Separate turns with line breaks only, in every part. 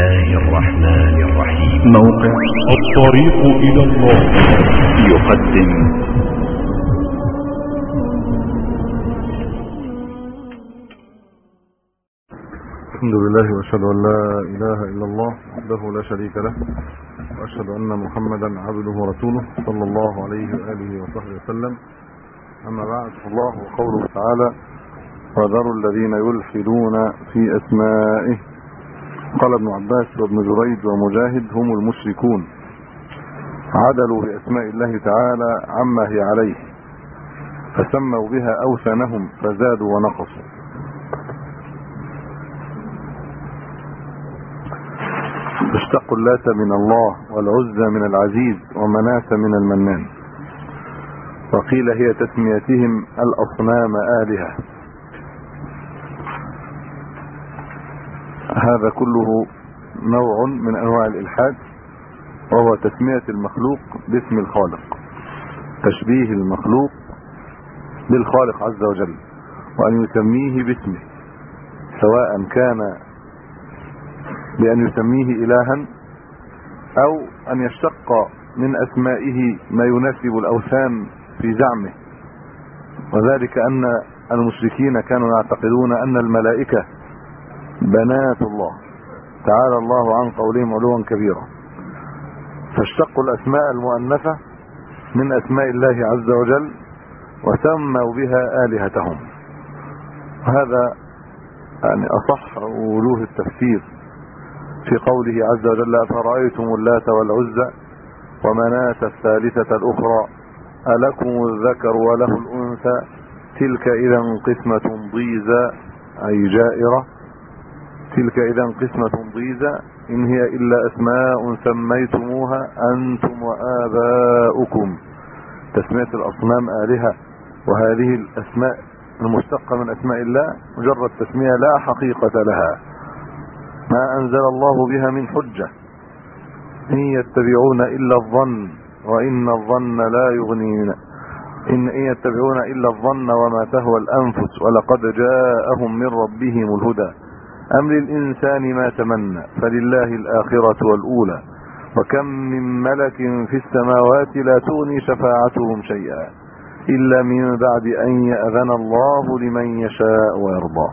الله الرحمن الرحيم
موقع الطريق إلى الله.
يقدم.
الحمد لله وأشهد أن لا إله إلا الله وحده لا شريك له وأشهد أن محمدا عبده ورسوله صلى الله عليه وآله وصحبه وسلم. أما بعد الله وقوله تعالى وذروا الذين يلحدون في أسمائه قال ابن عباس وابن جريج ومجاهد هم المشركون. عدلوا بأسماء الله تعالى عما هي عليه فسموا بها أوثانهم فزادوا ونقصوا. اشتقوا اللات من الله والعزى من العزيز ومناة من المنان. وقيل هي تسميتهم الأصنام آلهة. هذا كله نوع من أنواع الإلحاد وهو تسمية المخلوق باسم الخالق تشبيه المخلوق بالخالق عز وجل وأن يسميه باسمه سواء كان بأن يسميه إلها أو أن يشتق من أسمائه ما يناسب الأوثان في زعمه. وذلك أن المشركين كانوا يعتقدون أن الملائكة بنات الله. تعالى الله عن قولهم علوا كبيرا. فاشتقوا الأسماء المؤنثة من أسماء الله عز وجل وسموا بها آلهتهم. هذا يعني أصح وجوه التفسير في قوله عز وجل أفرأيتم اللات والعزى ومناة الثالثة الأخرى ألكم الذكر وله الأنثى؟ تلك إذا قسمة ضيزى أي جائرة. تلك إذا قسمة ضيزى إن هي إلا أسماء سميتموها أنتم وآباؤكم. تسمية الأصنام آلهة وهذه الأسماء المشتقة من أسماء الله مجرد تسمية لا حقيقة لها. ما أنزل الله بها من حجة إن يتبعون إلا الظن وإن الظن لا يغني إن, إن يتبعون إلا الظن وما تهوى الأنفس ولقد جاءهم من ربهم الهدى. أم للإنسان ما تمنى فلله الآخرة والأولى. وكم من ملك في السماوات لا تغني شفاعتهم شيئا إلا من بعد أن يأذن الله لمن يشاء ويرضى.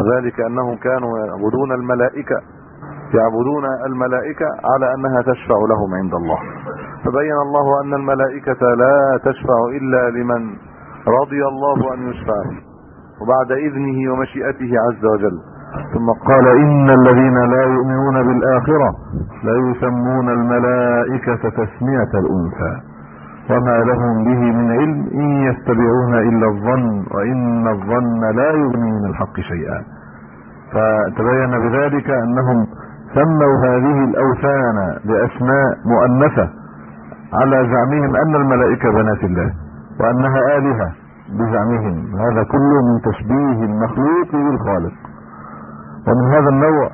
وذلك أنهم كانوا يعبدون الملائكة يعبدون الملائكة على أنها تشفع لهم عند الله. فبين الله أن الملائكة لا تشفع إلا لمن رضي الله أن يشفع وبعد إذنه ومشيئته عز وجل. ثم قال إن الذين لا يؤمنون بالآخرة لا يسمون الملائكة تسمية الأنثى وما لهم به من علم إن يتبعون إلا الظن وإن الظن لا يغني من الحق شيئا فتبين بذلك أنهم سموا هذه الأوثان بأسماء مؤنثة على زعمهم أن الملائكة بنات الله وأنها آلهة بزعمهم هذا كله من تشبيه المخلوق بالخالق ومن هذا النوع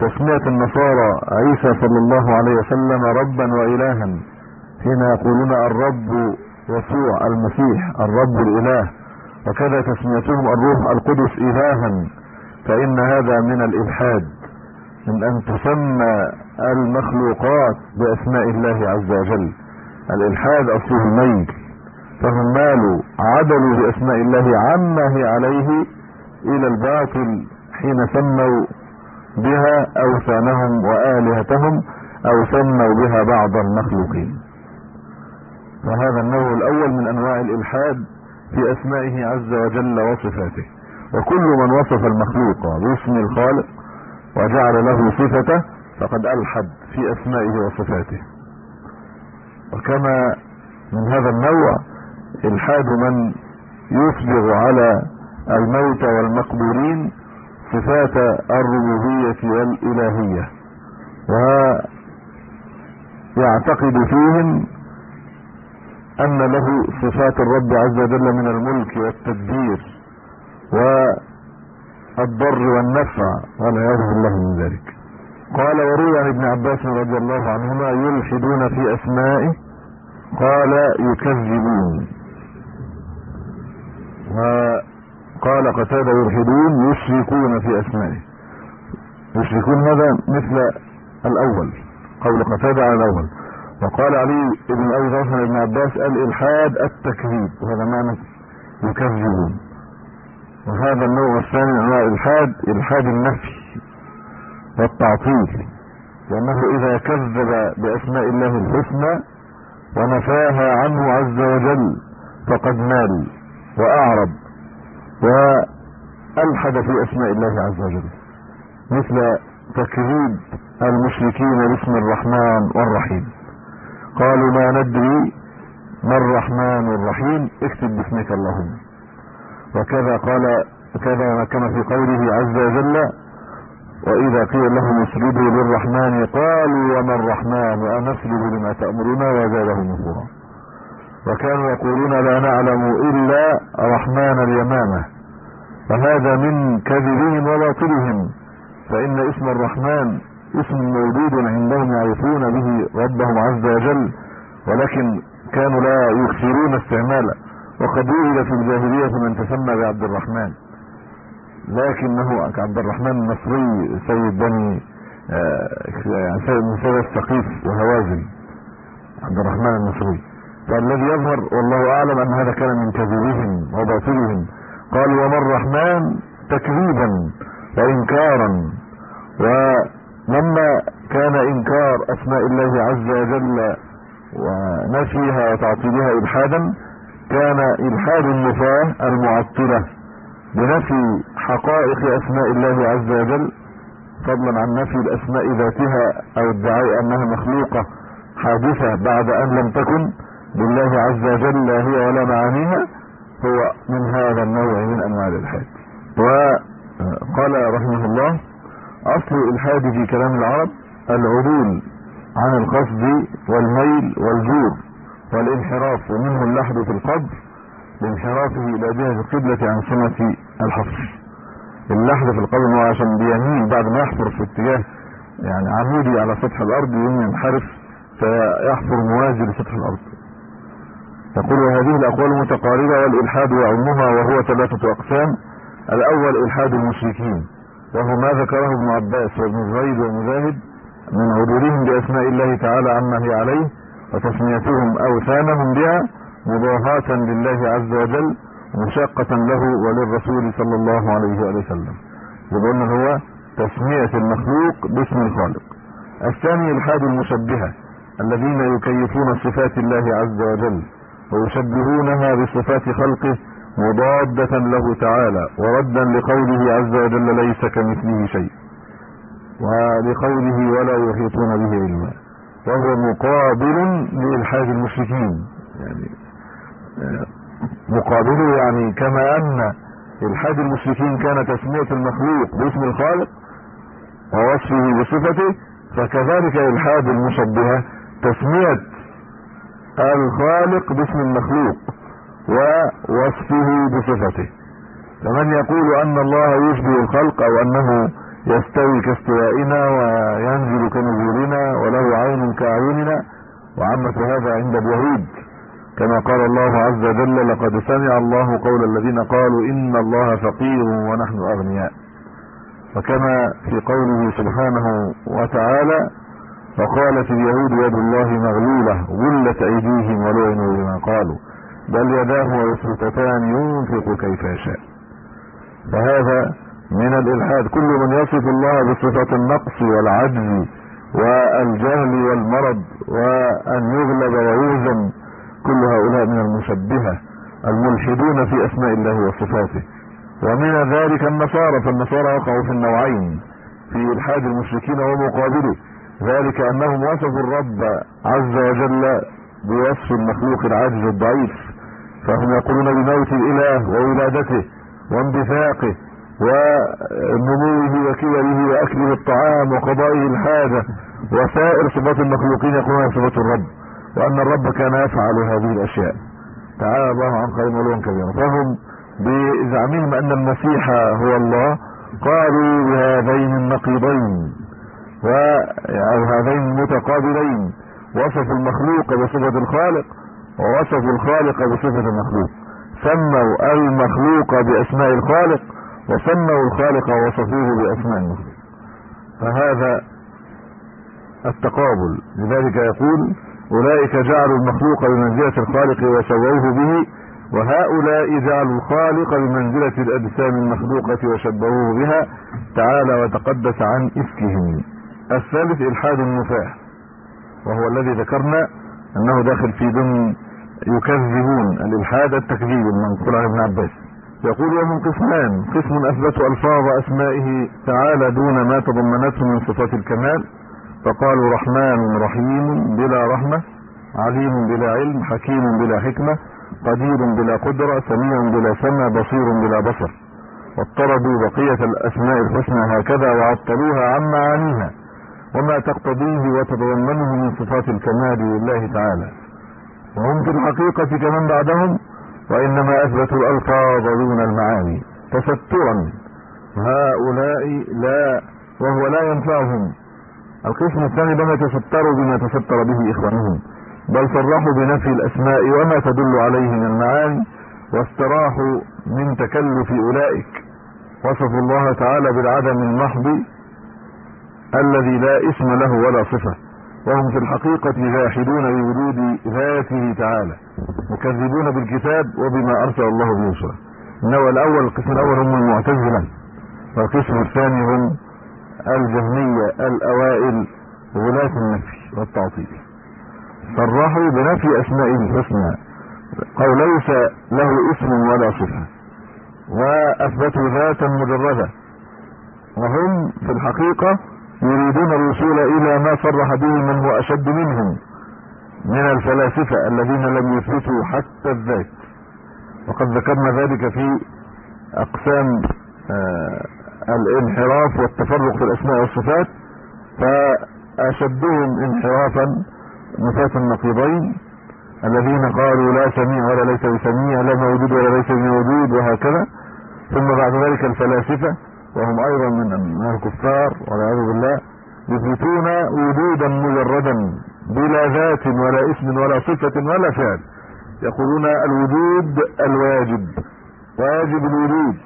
تسمية النصارى عيسى صلى الله عليه وسلم ربا وإلها. حين يقولون الرب يسوع المسيح الرب الإله. وكذا تسميتهم الروح القدس إلها. فإن هذا من الإلحاد من أن تسمى المخلوقات بأسماء الله عز وجل. الإلحاد أصله الميل فهم مالوا عدلوا بأسماء الله عما هي عليه إلى الباطل حين سموا بها أوثانهم وآلهتهم أو سموا بها بعض المخلوقين. وهذا النوع الأول من أنواع الإلحاد في أسمائه عز وجل وصفاته. وكل من وصف المخلوق باسم الخالق وجعل له صفته فقد ألحد في أسمائه وصفاته. وكما من هذا النوع إلحاد من يسبغ على الموتى والمقبورين صفات الربوبية والإلهية. ويعتقد فيهم أن له صفات الرب عز وجل من الملك والتدبير والضر والنفع والعياذ بالله من ذلك. قال وروي عن ابن عباس رضي الله عنهما يلحدون في أسمائه قال يكذبون. وقال قتادة يلحدون يشركون في أسمائه.
يشركون هذا مثل الأول. قول قتادة على الأول. وقال علي بن أبي طلحه ابن عباس الإلحاد التكذيب وهذا معنى يكذبون. وهذا النوع الثاني أنواع الإلحاد إلحاد النفي والتعطيل. لأنه إذا كذب بأسماء الله الحسنى ونفاها عنه عز وجل فقد مال وأعرض. وألحد في أسماء الله عز وجل مثل تكذيب المشركين باسم الرحمن والرحيم. قالوا ما ندري ما الرحمن الرحيم اكتب باسمك اللهم. وكذا قال كذا كما في قوله عز وجل وإذا قيل لهم اسجدوا للرحمن قالوا وما الرحمن وانسجد لما تأمرنا وزادهم نفورا. وكانوا يقولون لا نعلم إلا رحمن اليمامة. فهذا من كذبهم وباطلهم. فإن اسم الرحمن اسم موجود عندهم يعرفون به ربهم عز وجل ولكن كانوا لا يكثرون استعماله وقد وجد في الجاهلية من تسمى بعبد الرحمن. لكنه عبد الرحمن المصري سيد بني يعني سيد السقيف وهوازن. عبد الرحمن المصري. فالذي يظهر والله أعلم أن هذا كان من كذبهم وباطلهم. قالوا وما الرحمن تكذيبا وانكارا. ولما كان إنكار أسماء الله عز وجل ونفيها وتعطيلها الحادا كان إلحاد النفاة المعطلة بنفي حقائق أسماء الله عز وجل فضلا عن نفي الأسماء ذاتها أو ادعاء أنها مخلوقة حادثة بعد أن لم تكن. لله عز وجل هي ولا معانيها هو من هذا النوع من أنواع الإلحاد. وقال رحمه الله أصل الإلحاد في كلام العرب العدول عن القصد والميل والجور والانحراف ومنه اللحد في القبر لانحرافه إلى جهة القبلة عن سنة الحفر اللحد في القبر هو عشان بيميل بعد ما يحفر في اتجاه يعني عمودي على سطح الأرض ينحرف فيحفر موازي لسطح الأرض. يقول وهذه الأقوال متقاربة والإلحاد يعمها وهو ثلاثة أقسام. الأول إلحاد المشركين وهو ما ذكره ابن عباس وابن زيد ومجاهد من عدولهم بأسماء الله تعالى عما هي عليه وتسميتهم اوثانهم بها مضاهاة لله عز وجل مشاقة له وللرسول صلى الله عليه وآله وسلم. يقولنا هو تسمية المخلوق باسم الخالق. الثاني إلحاد المشبهة الذين يكيفون صفات الله عز وجل. ويشبهونها بصفات خلقه مضادة له تعالى وردا لقوله عز وجل ليس كمثله شيء ولقوله ولا يحيطون به علما وهو مقابل لإلحاد المشركين. يعني مقابله يعني كما أن إلحاد المشركين كان تسمية المخلوق باسم الخالق ووصفه بصفته فكذلك إلحاد المشبهة تسمية الخالق باسم المخلوق ووصفه بصفته. فمن يقول أن الله يشبه الخلق أو انه يستوي كاستوائنا وينزل كنزولنا وله عين كأعيننا وعامة هذا عند اليهود كما قال الله عز وجل لقد سمع الله قول الذين قالوا إن الله فقير ونحن أغنياء وكما في قوله سبحانه وتعالى وقالت اليهود يد الله مغلولة غلت أيديهم ولعنوا بما قالوا بل يداه مبسوطتان ينفق كيف يشاء. فهذا من الإلحاد. كل من يصف الله بصفات النقص والعجز والجهل والمرض وأن يغلب ويهزم كل هؤلاء من المشبهة الملحدون في أسماء الله وصفاته. ومن ذلك النصارى فالنصارى وقعوا في النوعين في إلحاد المشركين ومقابله. ذلك انهم وصفوا الرب عز وجل بوصف المخلوق العاجز الضعيف فهم يقولون بموت الإله وولادته واندفاقه ونموه وكبره وأكله الطعام وقضائه الحاجة وسائر صفات المخلوقين يقولون صفات الرب وأن الرب كان يفعل هذه الأشياء. تعالى الله عن قائم علوا كبيرا. فهم بزعمهم أن المسيح هو الله قالوا بهذين النقيضين. و أو هذين المتقابلين وصفوا المخلوق بصفة الخالق ووصفوا الخالق بصفة المخلوق. سموا المخلوق بأسماء الخالق وسموا الخالق ووصفوه بأسماء المخلوق. فهذا التقابل. لذلك يقول أولئك جعلوا المخلوق بمنزلة الخالق وسووه به وهؤلاء جعلوا الخالق بمنزلة الأجسام المخلوقة وشبهوه بها. تعالى وتقدس عن إفكهم. الثالث إلحاد النفاة وهو الذي ذكرنا أنه داخل في ضمن يكذبون الإلحاد التكذيب المنقول عن ابن عباس. يقول وهم قسمان قسم اثبتوا ألفاظ أسمائه تعالى دون ما تضمنته من صفات الكمال. فقالوا رحمن رحيم بلا رحمة عليم بلا علم حكيم بلا حكمة قدير بلا قدرة سميع بلا سمع بصير بلا بصر. واضطردوا بقية الأسماء الحسنى هكذا وعطلوها عن معانيها وما تقتضيه وتتضمنه من صفات الكمال لله تعالى. وهم في الحقيقة كمن بعدهم وإنما أثبتوا الألفاظ دون المعاني. تسترا هؤلاء لا وهو لا ينفعهم. القسم الثاني لم يتستروا بما تستر به إخوانهم. بل صرحوا بنفي الأسماء وما تدل عليه من المعاني واستراحوا من تكلف أولئك. وصفوا الله تعالى بالعدم المحض الذي لا اسم له ولا صفة وهم في الحقيقة جاحدون بوجود ذاته تعالى مكذبون بالكتاب وبما أرسل الله به رسله النوع الأول القسم الأول هم المعتزلة والقسم الثاني هم الجهمية الأوائل غلاة النفي والتعطيل. صرحوا بنفي أسمائه الحسنى قال ليس له اسم ولا صفة وأثبتوا ذاتا مجردة. وهم في الحقيقة يريدون الوصول إلى ما صرح به من هو اشد منهم من الفلاسفة الذين لم يثبتوا حتى الذات. وقد ذكرنا ذلك في أقسام آه الانحراف والتفرق في الأسماء والصفات فأشدهم انحرافا نفاة النقيضين الذين قالوا لا سميع ولا ليس بسميع لا موجود ولا ليس بموجود وهكذا. ثم بعد ذلك الفلاسفة وهم أيضا من الكفار والعياذ بالله يثبتون وجودا مجردا بلا ذات ولا اسم ولا صفة ولا فعل. يقولون الوجود الواجب واجب الوجود.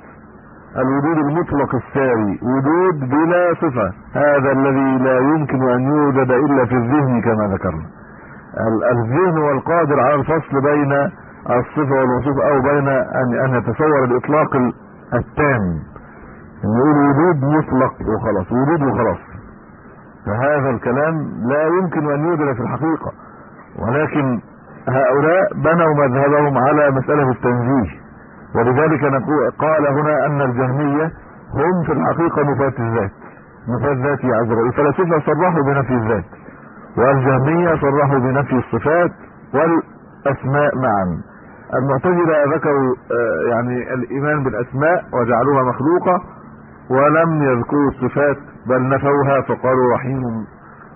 الوجود المطلق الساري وجود بلا صفة. هذا الذي لا يمكن أن يوجد إلا في الذهن كما ذكرنا. الذهن هو القادر على الفصل بين الصفة والوصف أو بين ان أن يتصور الاطلاق التام. وجود مطلق وخلاص وجود وخلاص. فهذا الكلام لا يمكن أن يوجد في الحقيقة. ولكن هؤلاء بنوا مذهبهم على مسألة التنزيه. ولذلك نقول قال هنا أن الجهمية هم في الحقيقة نفاة الذات. نفاة ذات عز وجل. الفلاسفة صرحوا بنفي الذات. والجهمية صرحوا بنفي الصفات والأسماء معا. المعتزلة ذكروا يعني الإيمان بالأسماء وجعلوها مخلوقة. ولم يذكروا الصفات بل نفوها فقالوا رحيم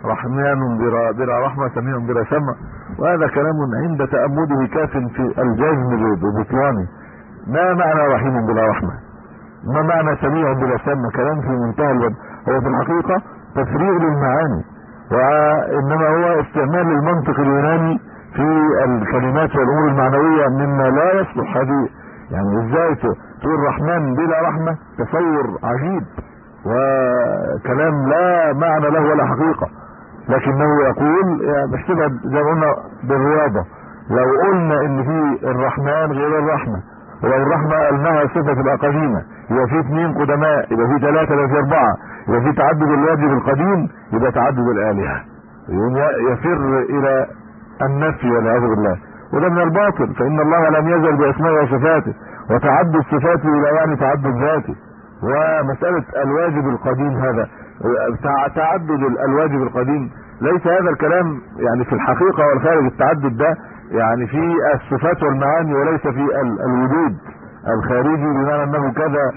رحمن بلا, بلا رحمة سميع بلا سمع. وهذا كلام عند تأمله كاف في الجزم ببطلانه ما معنى رحيم بلا رحمة؟ ما معنى سميع بلا سمع؟ كلام في منتهى الوضع هو في الحقيقة تفريغ للمعاني وإنما هو استعمال المنطق اليوناني في الكلمات والأمور المعنوية مما لا يصلح هذه يعني إزاي تقول رحمن بلا رحمة؟ تصور عجيب. وكلام لا معنى له ولا حقيقة. لكنه يقول بحسبها زي ما قلنا بالرياضة لو قلنا إن في الرحمن غير الرحمة ولو الرحمة قلناها صفة تبقى قديمة يبقى في اثنين قدماء يبقى في ثلاثة يبقى في أربعة يبقى في تعدد الواجب القديم يبقى تعدد الآلهة. يفر إلى النفي والعياذ بالله. وده من الباطل فإن الله لم يزل بأسمائه وصفاته وتعدد صفاته لا يعني تعدد ذاته. ومسألة الواجب القديم هذا تعدد الواجب القديم ليس هذا الكلام يعني في الحقيقة والخارج التعدد ده يعني في الصفات والمعاني وليس في الوجود الخارجي بمعنى أنه كذا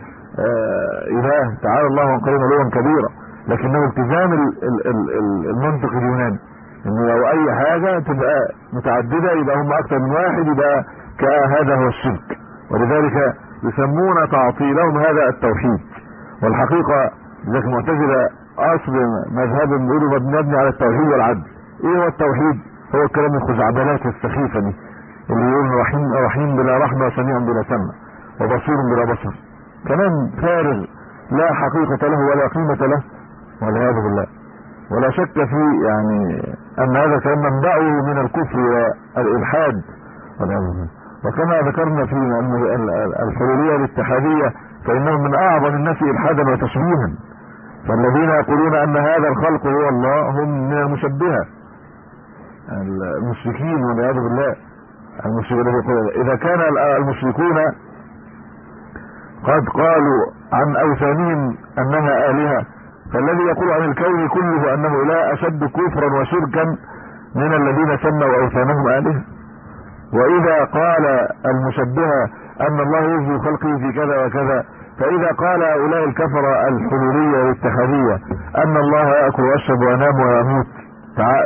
إله تعالى الله عن قريب علوا كبيرا لكنه التزام المنطق اليوناني. إنه لو أي حاجة تبقى متعددة يبقى هم أكثر من واحد يبقى هذا هو الشرك. ولذلك يسمون تعطيلهم هذا التوحيد. والحقيقة ذلك المعتزلة أصل مذهبهم بيقولوا مبني على التوحيد والعدل. إيه هو التوحيد؟ هو الكلام الخزعبلات السخيفة دي اللي يقول رحيم رحيم بلا رحمة وسميع بلا سمع وبصير بلا بصر. كلام فارغ لا حقيقة له ولا قيمة له والعياذ بالله. ولا شك في يعني أن هذا كان منبعه من الكفر والإلحاد. وكما ذكرنا في الحلوليه الاتحادية فانهم من أعظم الناس إلحادا وتشبيها. فالذين يقولون أن هذا الخلق هو الله هم من المشبهة. المشركين والعياذ بالله. المشركون إذا كان المشركون قد قالوا عن أوثانهم أنها آلهة فالذي يقول عن الكون كله أنه لا أشد كفرا وشركا من الذين سموا اوثانهم الهه وإذا قال المشبهه أن الله يجزي خلقه في كذا وكذا فإذا قال هؤلاء الكفرة الحلوليه والاتحادية أن الله يأكل ويشرب وينام ويموت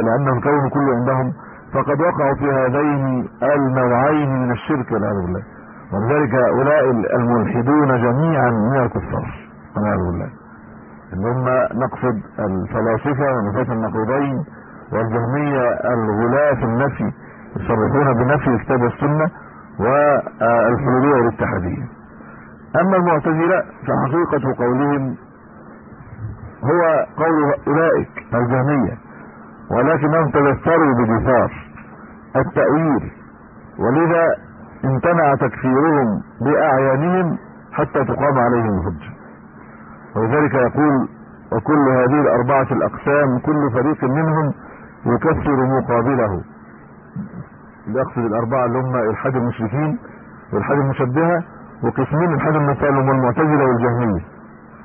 لأنه الكون كله عندهم فقد وقعوا في هذين النوعين من الشرك والعياذ بالله. ولذلك هؤلاء الملحدون جميعا من الكفار والعياذ بالله. اللي هم نقصد الفلاسفة ونفاة النقيضين والجهميه الغلاة في النفي يصرحون بنفي الكتاب والسنة والحلولية والاتحادية. أما المعتزلة فحقيقة قولهم هو قول أولئك الجهميه ولكنهم تذكروا بدثار التأويل ولذا امتنع تكفيرهم بأعيانهم حتى تقام عليهم الحجة. ولذلك يقول وكل هذه الأربعة الأقسام كل فريق منهم يكفر مقابله. يقصد الأربعة اللي هم إلحاد المشركين وإلحاد المشبهة وقسمين إلحاد النصارى هم المعتزلة والجهمية.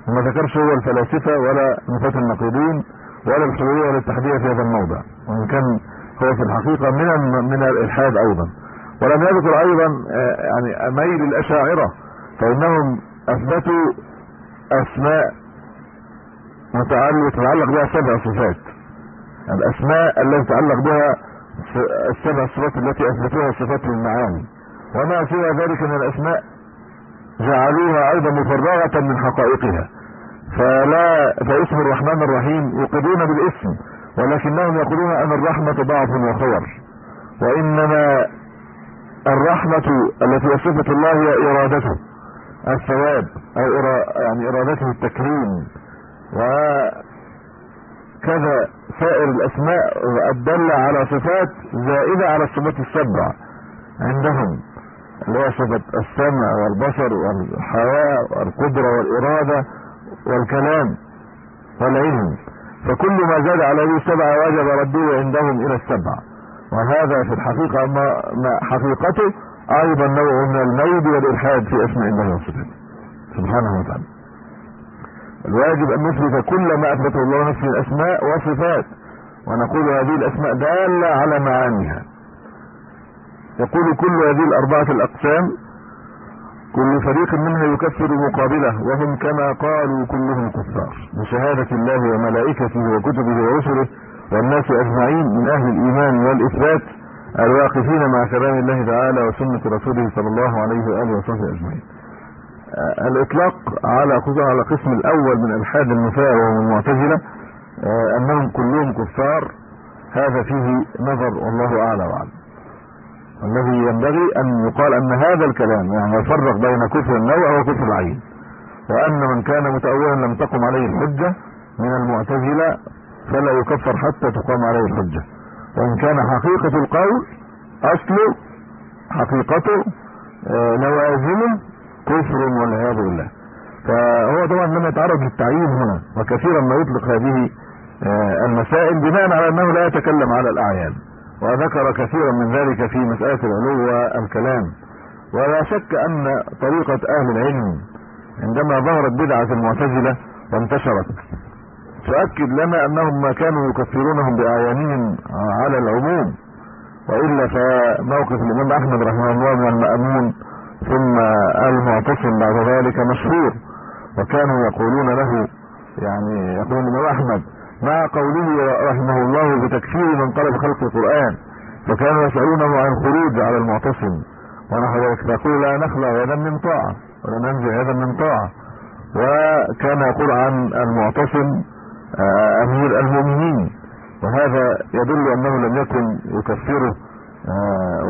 ما ذكرش هو الفلاسفة ولا نفاة النقيضين ولا الحلولية ولا التحدية في هذا الموضع. وان كان هو في الحقيقة من من الإلحاد أيضا. ولم يذكر أيضا يعني ميل الأشاعرة فإنهم أثبتوا أسماء متعلق بها سبع صفات. الأسماء التي تتعلق بها السبع صفات التي أثبتوها صفات المعاني. وما سوى ذلك من الأسماء جعلوها أيضا مفرغة من حقائقها. فلا فاسم الرحمن الرحيم يقضون بالاسم ولكنهم يقولون أن الرحمة ضعف وخور. وإنما الرحمة التي صفة الله هي ارادته الثواب أو يعني إرادته التكريم. وكذا سائر الأسماء الدالة على صفات زائدة على الصفات السبع عندهم اللي هي صفة السمع والبصر والحياة والقدرة والإرادة والكلام والعلم. فكل ما زاد على هذه السبعة وجب رده عندهم إلى السبعة وهذا في الحقيقة ما, ما حقيقته أيضا نوع من الميل والالحاد في أسماء الله وصفاته. سبحانه وتعالى. الواجب أن نثبت كل ما أثبته الله نفسه من أسماء وصفات ونقول هذه الأسماء دالة على معانيها. يقول كل هذه الأربعة الأقسام كل فريق منها يكفر مقابله وهم كما قالوا كلهم كفار. بشهادة الله وملائكته وكتبه ورسله والناس أجمعين من أهل الإيمان والإثبات. الواقفين مع كلام الله تعالى وسنة رسوله صلى الله عليه وآله وصحبه أجمعين. آه الإطلاق على خصوصا على القسم الأول من ألحاد النفاة وهم المعتزلة آه أنهم كلهم كفار هذا فيه نظر والله أعلى وأعلم. الذي ينبغي أن يقال أن هذا الكلام يعني يفرق بين كفر النوع وكفر العين. وأن من كان متأولا لم تقم عليه الحجة من المعتزلة فلا يكفر حتى تقام عليه الحجة. وإن كان حقيقة القول اصله حقيقته لوازمه كفر والعياذ بالله. فهو طبعا لم يتعرض للتعيين هنا وكثيرا ما يطلق هذه المسائل بناء على أنه لا يتكلم على الأعيان. وذكر كثيرا من ذلك في مسألة العلو والكلام. ولا شك أن طريقة أهل العلم عندما ظهرت بدعة المعتزلة وانتشرت. تؤكد لنا أنهم ما كانوا يكفرونهم باعيانهم على العموم وإلا فموقف الإمام أحمد رحمه الله من المأمون ثم المعتصم بعد ذلك مشهور وكانوا يقولون له يعني يقول الإمام أحمد مع قوله رحمه الله بتكفير من طلب خلق القرآن فكانوا يسألونه عن الخروج على المعتصم ونحو ذلك فيقول لا نخلع يدا من طاعة ولا ننزع يدا من طاعة وكان يقول عن المعتصم امير المؤمنين. وهذا يدل أنه لم يكن يكفره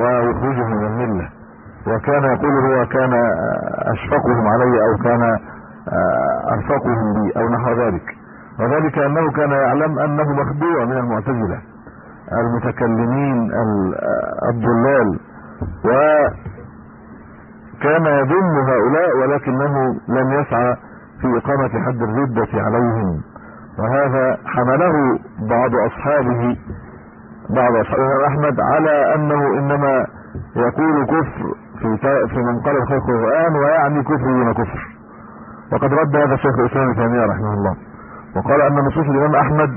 ويخرجه من الملة. وكان يقول هو كان أشفقهم علي أو كان ارفقهم بي أو نحو ذلك. وذلك أنه كان يعلم أنه مخدوع من المعتزلة المتكلمين ال- الضلال. وكان يذم هؤلاء ولكنه لم يسعى في إقامة حد الردة عليهم. وهذا حمله بعض أصحابه بعض أصحاب الإمام أحمد على أنه إنما يقول كفر في في من قال خلق القرآن ويعني كفر دون كفر. وقد رد هذا الشيخ الإسلام ابن تيمية رحمه الله وقال أن نصوص الإمام أحمد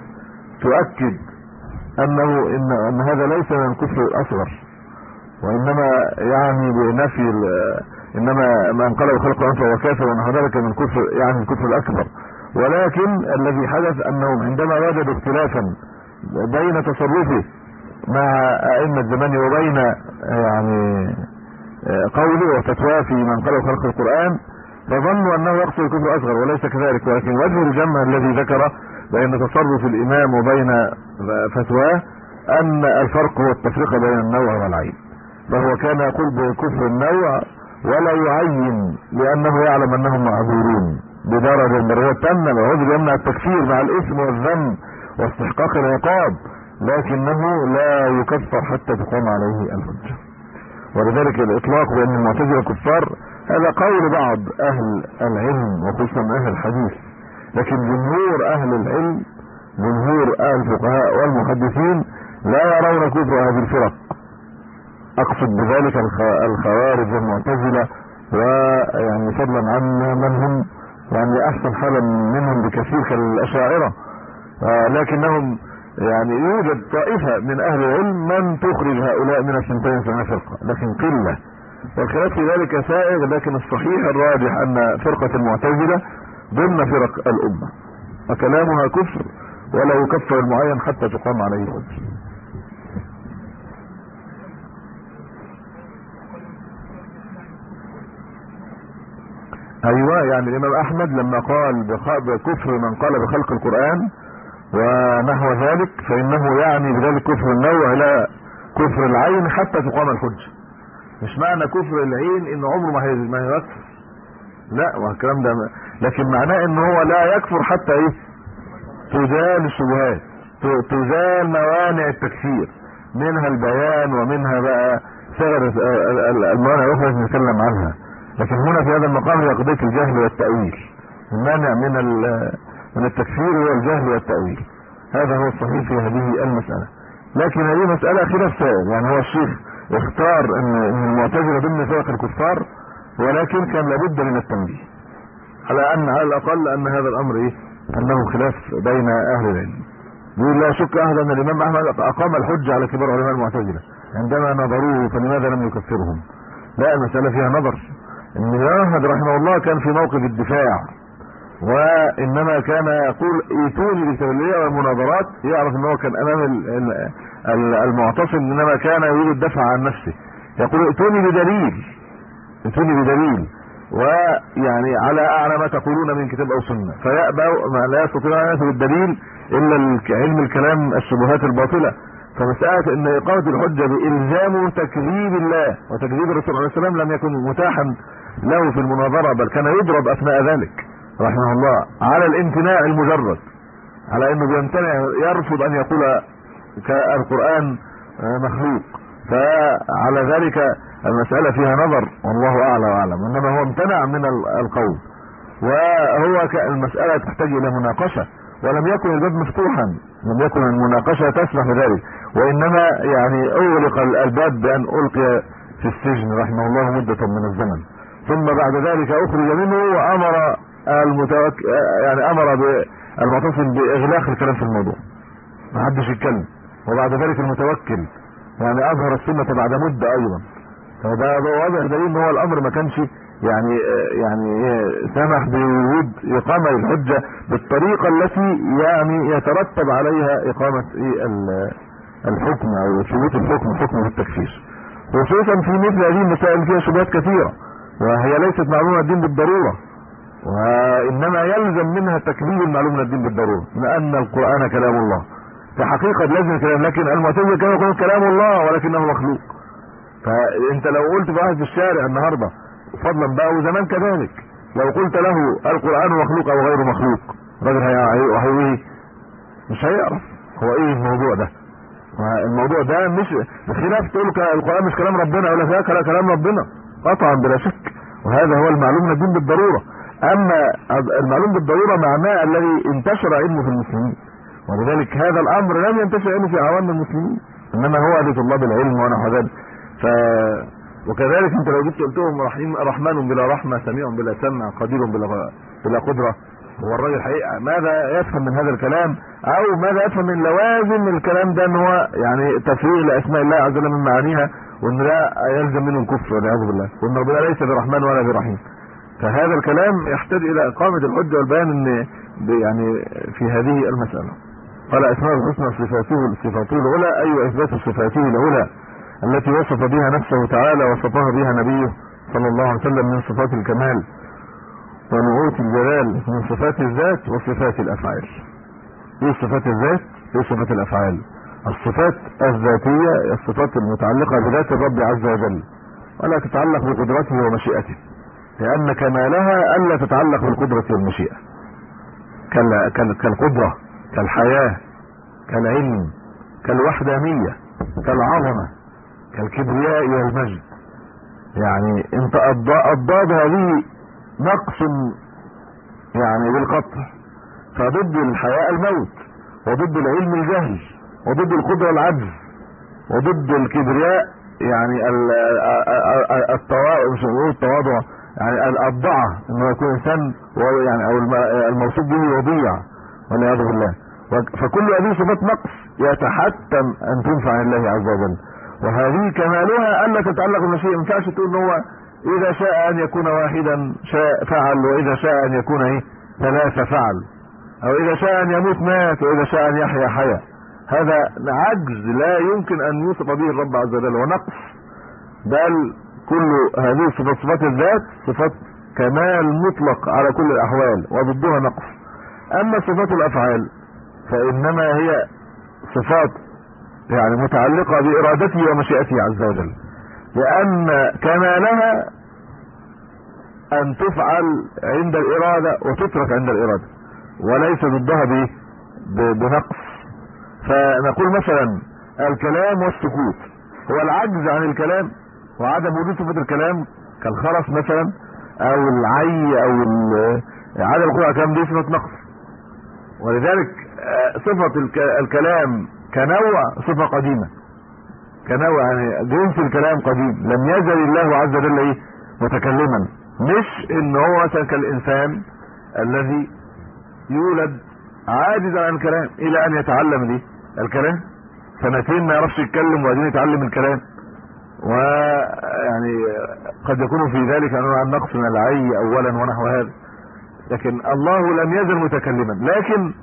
تؤكد أنه ان أن هذا ليس من الكفر الأصغر وإنما يعني بنفي إنما من قال بخلق القرآن فهو كافر ونحو ذلك من الكفر يعني الكفر الأكبر. ولكن الذي حدث انهم عندما وجدوا اختلافا بين تصرفه مع أئمة زمانه وبين يعني قوله وفتواه في من قال خلق القرآن فظنوا أنه يقصد الكفر أصغر وليس كذلك ولكن وجه الجمع الذي ذكر بين تصرف الإمام وبين فتواه أن الفرق هو التفرقه بين النوع والعين. فهو كان يقول بكفر النوع ولا يعين لأنه يعلم أنهم معذورون. بدرجه من التامه العذر يمنع التكفير مع الإثم والذنب واستحقاق العقاب لكنه لا يكفر حتى تقام عليه الحجة. ولذلك الإطلاق بأن المعتزلة كفار هذا قول بعض أهل العلم وخصوصا أهل الحديث. لكن جمهور أهل العلم جمهور أهل الفقهاء والمحدثين لا يرون كفر هذه الفرق. أقصد بذلك الخ- الخوارج والمعتزلة ويعني فضلا عن من هم يعني أحسن حالا منهم بكثير كالاشاعره آه، لكنهم يعني يوجد طائفة من أهل العلم من تخرج هؤلاء من الثنتين وسبعين فرقة لكن قلة. والخلاف في ذلك سائغ لكن الصحيح الراجح أن فرقة المعتزلة ضمن فرق الأمة. وكلامها كفر ولا يكفر المعين حتى تقام عليه الحجة أيوه يعني الإمام أحمد لما قال بكفر من قال بخلق القرآن ونحو ذلك فإنه يعني بذلك كفر النوع لا كفر العين حتى تقام الحجة. مش معنى كفر العين إن عمره ما ما يكفر لا والكلام ده لكن معناه إن هو لا يكفر حتى إيه؟ تزال الشبهات تزال موانع التكفير منها البيان ومنها بقى ال- الموانع الأخرى اللي نتكلم عنها. لكن هنا في هذا المقام هي قضية الجهل والتأويل. المانع من من التكفير هو الجهل والتأويل. هذا هو الصحيح في هذه المسألة. لكن هذه مسألة خلاف سائل يعني هو الشيخ اختار ان المعتزلة ضمن فرق الكفار ولكن كان لابد من التنبيه. على ان على الأقل أن هذا الأمر إيه؟ أنه خلاف بين أهل العلم. يقول لا شك احد أن الإمام أحمد أقام الحجة على كبار علماء المعتزلة. عندما نظروه فلماذا لم يكفرهم؟ لا المسألة فيها نظر. احمد رحمه الله كان في موقف الدفاع وإنما كان يقول إيتوني بالتوليه والمناظرات يعرف إن هو كان أمام ال- ال- ال- المعتصم إنما كان يريد الدفع عن نفسه. يقول ائتوني بدليل ائتوني بدليل ويعني على أعلى ما تقولون من كتاب أو سنة. فيأبى ما لا يستطيع أن يأتي بالدليل إلا علم الكلام الشبهات الباطلة. فمسألة إن إقامة الحجة بإلزام تكذيب الله وتكذيب الرسول عليه السلام لم يكن متاحا. له في المناظرة بل كان يضرب أثناء ذلك رحمه الله على الامتناع المجرد على إنه بيمتنع يرفض أن يقول كالقرآن آه، مخلوق. فعلى ذلك المسألة فيها نظر والله أعلى وأعلم إنما هو امتنع من ال- القول. وهو المسألة تحتاج إلى مناقشة ولم يكن الباب مفتوحا لم يكن المناقشة تسمح بذلك. وإنما يعني أغلق ال- الباب بأن ألقي في السجن رحمه الله مدة من الزمن. ثم بعد ذلك أخرج منه وأمر المتوك... يعني أمر المعتصم بإغلاق الكلام في الموضوع. ما حدش يتكلم. وبعد ذلك المتوكل. يعني أظهر السنة بعد مدة أيضا. فده ده واضح دليل إن هو الأمر ما كانش يعني يعني سمح بوجود إقامة الحجه بالطريقة التي يعني يترتب عليها إقامة ال- الحكم أو ثبوت الحكم حكم التكفير. خصوصا في مثل هذه المسائل فيها شبهات كثيرة. وهي ليست معلومة الدين بالضرورة وإنما يلزم منها تكذيب المعلوم من الدين بالضرورة لأن القرآن كلام الله في حقيقه لازم كلام لكن المعتزلة كانوا يقولون كلام الله ولكنه مخلوق. فأنت لو قلت بواحد في الشارع النهارده فضلا بقى وزمان كذلك لو قلت له القرآن مخلوق أو غير مخلوق الراجل هي- هيقول إيه؟ مش هيعرف هو إيه الموضوع ده. الموضوع ده مش بخلاف تقول القرآن مش كلام ربنا ولا ده كلام ربنا. قطعا بلا شك. وهذا هو المعلوم الدين بالضرورة. أما المعلوم بالضرورة معناه الذي انتشر علمه في المسلمين. ولذلك هذا الأمر لم ينتشر علمه في عوام المسلمين. إنما هو لطلاب العلم ونحو ذلك ف وكذلك أنت لو جبت قلت لهم رحيم رحمن بلا رحمة سميع بلا سمع قدير بلا بلا قدرة هو الراجل حقيقة ماذا يفهم من هذا الكلام؟ أو ماذا يفهم من لوازم الكلام ده؟ إن هو يعني تفريغ لأسماء الله عز وجل من معانيها وإن ده يلزم منه الكفر والعياذ بالله وإن ربنا ليس برحمن ولا برحيم. فهذا الكلام يحتاج إلى إقامة الحجة والبيان إن يعني في هذه المسألة. قال إسماء الحسنى صفاته صفاته العلى أي إثبات صفاته العلى التي وصف بها نفسه تعالى وصفها بها نبيه صلى الله عليه وسلم من صفات الكمال ونعوت الجلال من صفات الذات وصفات الأفعال. إيه صفات الذات؟ إيه صفات الأفعال؟ الصفات الذاتية الصفات المتعلقة بذات الرب عز وجل ولا تتعلق بقدرته ومشيئته لأن كمالها ألا تتعلق بالقدرة والمشيئة. كال- كال- كالقدرة كالحياة كالعلم كالوحدانية كالعظمة كالكبرياء والمجد. يعني انت أض- اضداد هذه نقص يعني بالقطع فضد الحياة الموت وضد العلم الجهل. وضد القدرة العجز وضد الكبرياء يعني التواضع يعني ال- الضعة إنه يكون إنسان يعني أو الم- الموصوف به وضيع والعياذ بالله. فكل هذه صفات نقص يتحتم أن تنفع لله عز وجل. وهذه كمالها ألا تتعلق بالمشيئه ما ينفعش تقول ان هو إذا شاء أن يكون واحدا شاء فعل وإذا شاء أن يكون إيه؟ ثلاثة فعل. أو إذا شاء أن يموت مات وإذا شاء أن يحيا حيا هذا عجز لا يمكن أن يوصف به الرب عز وجل ونقص. بل كل هذه صفات صفات الذات صفات كمال مطلق على كل الأحوال وضدها نقص. أما صفات الأفعال فإنما هي صفات يعني متعلقة بإرادته ومشيئته عز وجل. لأن كمالها أن تفعل عند الإرادة وتترك عند الإرادة وليس ضدها بنقص. فنقول مثلا الكلام والسكوت. هو العجز عن الكلام وعدم وجود صفة الكلام كالخرس مثلا أو العي أو عدم على الكلام دي صفة نقص. ولذلك آه، الك- الكلام كنوع صفة قديمة. كنوع يعني جنس الكلام قديم. لم يزل الله عز وجل إيه؟ متكلما. مش إن هو مثلا كالإنسان الذي يولد عاجزا عن الكلام إلى أن يتعلم الايه الكلام؟ سنتين ما يعرفش يتكلم وبعدين يتعلم الكلام. ويعني قد يكون في ذلك انواع النقص من العي اولا ونحو هذا. لكن الله لم يزل متكلما. لكن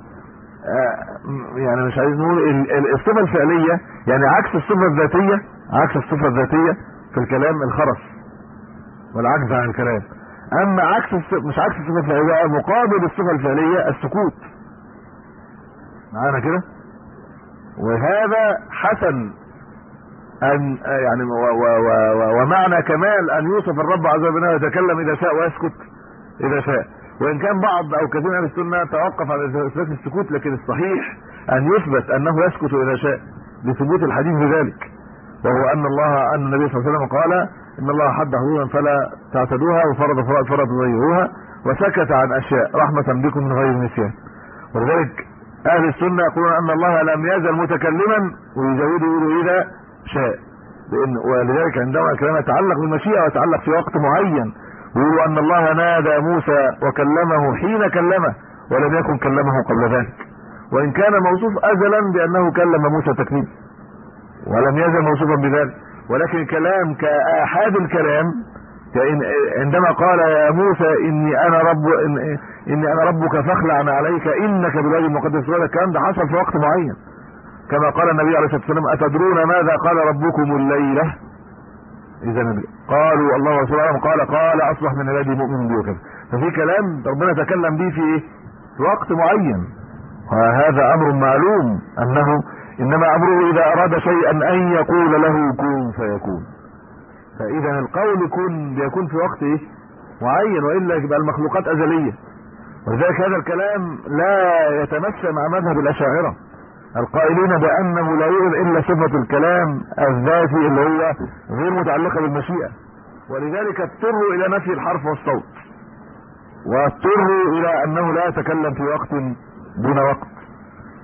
آه، يعني مش عايز نقول ال- ال- الصفة الفعلية يعني عكس الصفة الذاتية عكس الصفة الذاتية في الكلام الخرس والعجز عن الكلام. أما عكس مش عكس الصفة الفعلية مقابل الصفة الفعلية السكوت. معانا كده؟ وهذا حسن ان يعني ومعنى كمال أن يوصف الرب عز وجل يتكلم إذا شاء ويسكت إذا شاء. وإن كان بعض أو كثير من السنة توقف على إثبات السكوت لكن الصحيح أن يثبت أنه يسكت إذا شاء لثبوت الحديث بذلك. وهو أن الله أن النبي صلى الله عليه وسلم قال إن الله حد حدودا فلا تعتدوها وفرض فرائض فلا تضيعوها وسكت عن أشياء رحمة بكم من غير نسيان. ولذلك أهل السنة يقولون أن الله لم يزل متكلما ويزودوا يقولوا اذا شاء لأن ولذلك عندما الكلام يتعلق بالمشيئة ويتعلق في وقت معين ويقولوا أن الله نادى موسى وكلمه حين كلمه ولم يكن كلمه قبل ذلك. وإن كان موصوف أزلا بأنه كلم موسى تكليم ولم يزل موصوفا بذلك. ولكن الكلام كآحاد الكلام عندما قال يا موسى إني أنا رب إن إني أنا ربك فاخلع عليك إنك بالوادي المقدس. طوى الكلام ده حصل في وقت معين. كما قال النبي عليه الصلاة والسلام أتدرون ماذا قال ربكم الليلة؟ إذا قالوا الله ورسوله. قال قال أصبح من عبادي مؤمن بي وكذا. ففي كلام ربنا تكلم به في إيه؟ في وقت معين. وهذا أمر معلوم أنه إنما أمره إذا أراد شيئا أن يقول له كن فيكون. فإذا القول كن بيكون في وقت إيه؟ معين وإلا يبقى المخلوقات أزلية. ولذلك هذا الكلام لا يتمشى مع مذهب الأشاعرة القائلين بأنه لا يوجد إلا صفة الكلام الذاتي اللي هو غير متعلقة بالمشيئة. ولذلك اضطروا إلى نفي الحرف والصوت. واضطروا إلى أنه لا يتكلم في وقت دون وقت.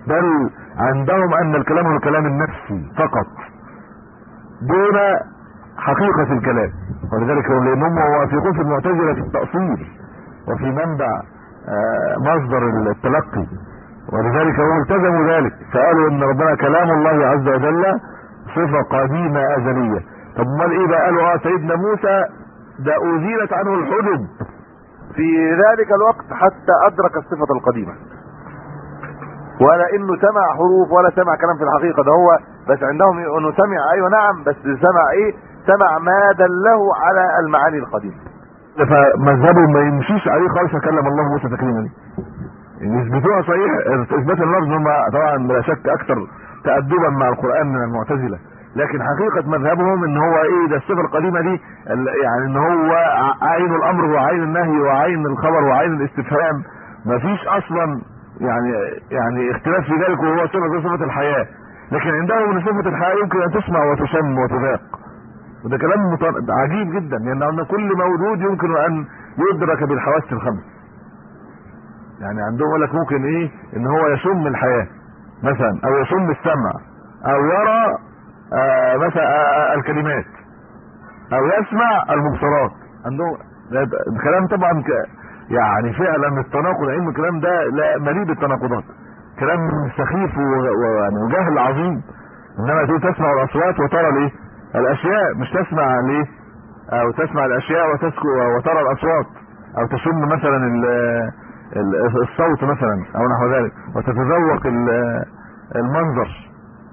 بل عندهم أن الكلام هو الكلام النفسي فقط. دون حقيقة الكلام. ولذلك لانهم موافقون في المعتزلة في التأصيل وفي منبع مصدر التلقي. ولذلك هم التزموا ذلك. فقالوا إن ربنا كلام الله عز وجل صفة قديمة أزلية. طب أمال إيه بقى؟ قالوا آه سيدنا موسى ده أزيلت عنه الحجب
في ذلك الوقت حتى أدرك الصفة القديمة. ولا إنه سمع حروف ولا سمع كلام في الحقيقة. ده هو بس عندهم انه سمع. أيوه نعم بس سمع إيه؟ سمع ما دله على المعاني القديمة.
فمذهبهم ما يمشيش عليه خالص كلم الله موسى تكليما دي يثبتوها صحيح إثبات اللفظ هم طبعا بلا شك أكثر تادبا مع القرآن من المعتزلة. لكن حقيقة مذهبهم إن هو إيه ده الصفة القديمة دي يعني إن هو عين الأمر وعين النهي وعين الخبر وعين الاستفهام. مفيش أصلا يعني يعني اختلاف في ذلك وهو صفه صفة الحياة. لكن عندهم إن صفة الحياة يمكن أن تسمع وتشم وتذاق. وده كلام مط- عجيب جدا لأن ان كل موجود يمكن أن يدرك بالحواس الخمس. يعني عندهم يقول لك ممكن إيه؟ إن هو يشم الحياة مثلا أو يشم السمع أو يرى آه مثلا آه آه الكلمات أو يسمع المبصرات. عندهم ده- ده الكلام طبعا ك- يعني فعلا التناقض علم الكلام ده لا مليء بالتناقضات. كلام سخيف وجهل عظيم. إنما تسمع الأصوات وترى الايه الأشياء مش تسمع ليه؟ أو تسمع الأشياء وتسكو وترى الأصوات. أو تشم مثلا ال ال- الصوت مثلا أو نحو ذلك. وتتذوق ال- المنظر.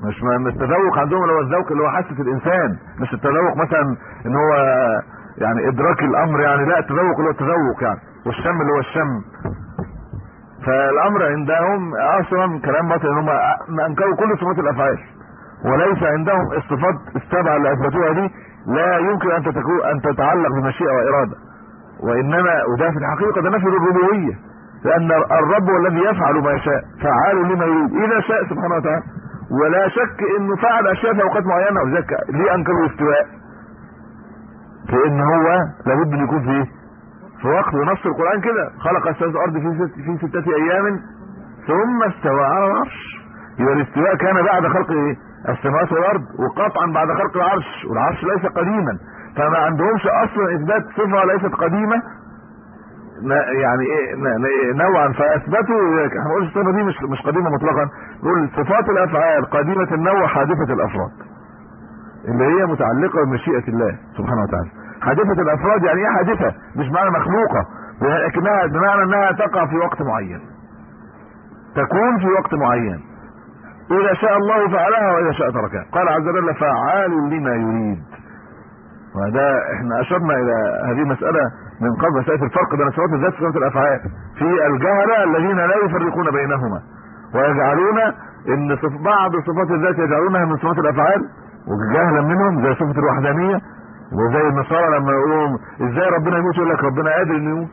مش ما- التذوق عندهم اللي هو الذوق اللي هو حاسة الإنسان. مش التذوق مثلا إن هو يعني إدراك الأمر يعني لا التذوق اللي هو التذوق يعني. والشم اللي هو الشم. فالأمر عندهم أصلا كلام باطل إن هم أنكروا كل صفات الأفعال. وليس عندهم الصفات السبعه اللي أثبتوها دي لا يمكن أن تتكون أن تتعلق بمشيئة وإرادة. وإنما وده في الحقيقة ده نفي الربوبية. لأن الرب هو الذي يفعل ما يشاء فعال لما يريد. إذا شاء سبحانه وتعالى. ولا شك إنه فعل أشياء في أوقات معينة. ولذلك ليه أنكروا الاستواء؟ لأن هو لابد أن يكون في إيه في وقت ونص القرآن كده. خلق السماوات والأرض في ست في ستة أيام ثم استوى على العرش. يبقى الاستواء كان بعد خلق إيه؟ السماوات والارض وقطعا بعد خلق العرش والعرش ليس قديما. فما عندهمش أصلا إثبات صفة ليست قديمة. يعني إيه ن- نوعا. فاثبتوا إحنا بنقول الصفة دي مش مش قديمة مطلقا. نقول صفات الأفعال قديمة النوع حادثة الأفراد اللي هي متعلقة بمشيئة الله سبحانه وتعالى. حادثة الأفراد يعني إيه حادثة؟ مش معنى مخلوقة. لكنها بمعنى إنها تقع في وقت معين. تكون في وقت معين. إذا شاء الله فعلها وإذا شاء تركها. قال عز وجل فعال لما يريد. وده إحنا أشرنا إلى هذه المسألة من قبل مسألة الفرق بين صفات الذات وصفات الأفعال. في الجهلة الذين لا يفرقون بينهما. ويجعلون إن بعض صفات الذات يجعلونها من صفات الأفعال. وجهلا منهم زي صفة الوحدانية. وزي النصارى لما يقولوا إزاي ربنا يموت؟ يقول لك ربنا قادر إنه يموت.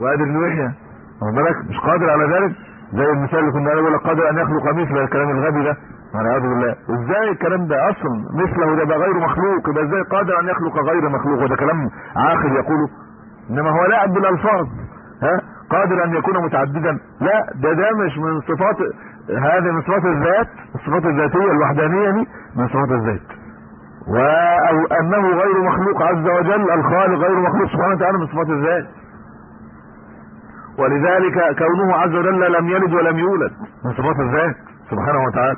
وقادر إنه يحيى واخد بالك؟ مش قادر على ذلك؟ زي المثال اللي كنا بنقول قادر أن يخلق مثل الكلام الغبي ده. والعياذ بالله. إزاي الكلام ده أصلا مثله ده بقى غير مخلوق؟ يبقى إزاي قادر أن يخلق غير مخلوق؟ وده كلام عاقل يقوله. إنما هو لاعب بالالفاظ ها؟ قادر أن يكون متعددا. لا ده ده مش من صفات هذه من صفات الذات الصفات الذاتية الوحدانية دي من صفات الذات. أو أنه غير مخلوق عز وجل الخالق غير مخلوق سبحانه وتعالى من صفات الذات. ولذلك كونه عز وجل لم يلد ولم يولد. من صفات الذات سبحانه وتعالى.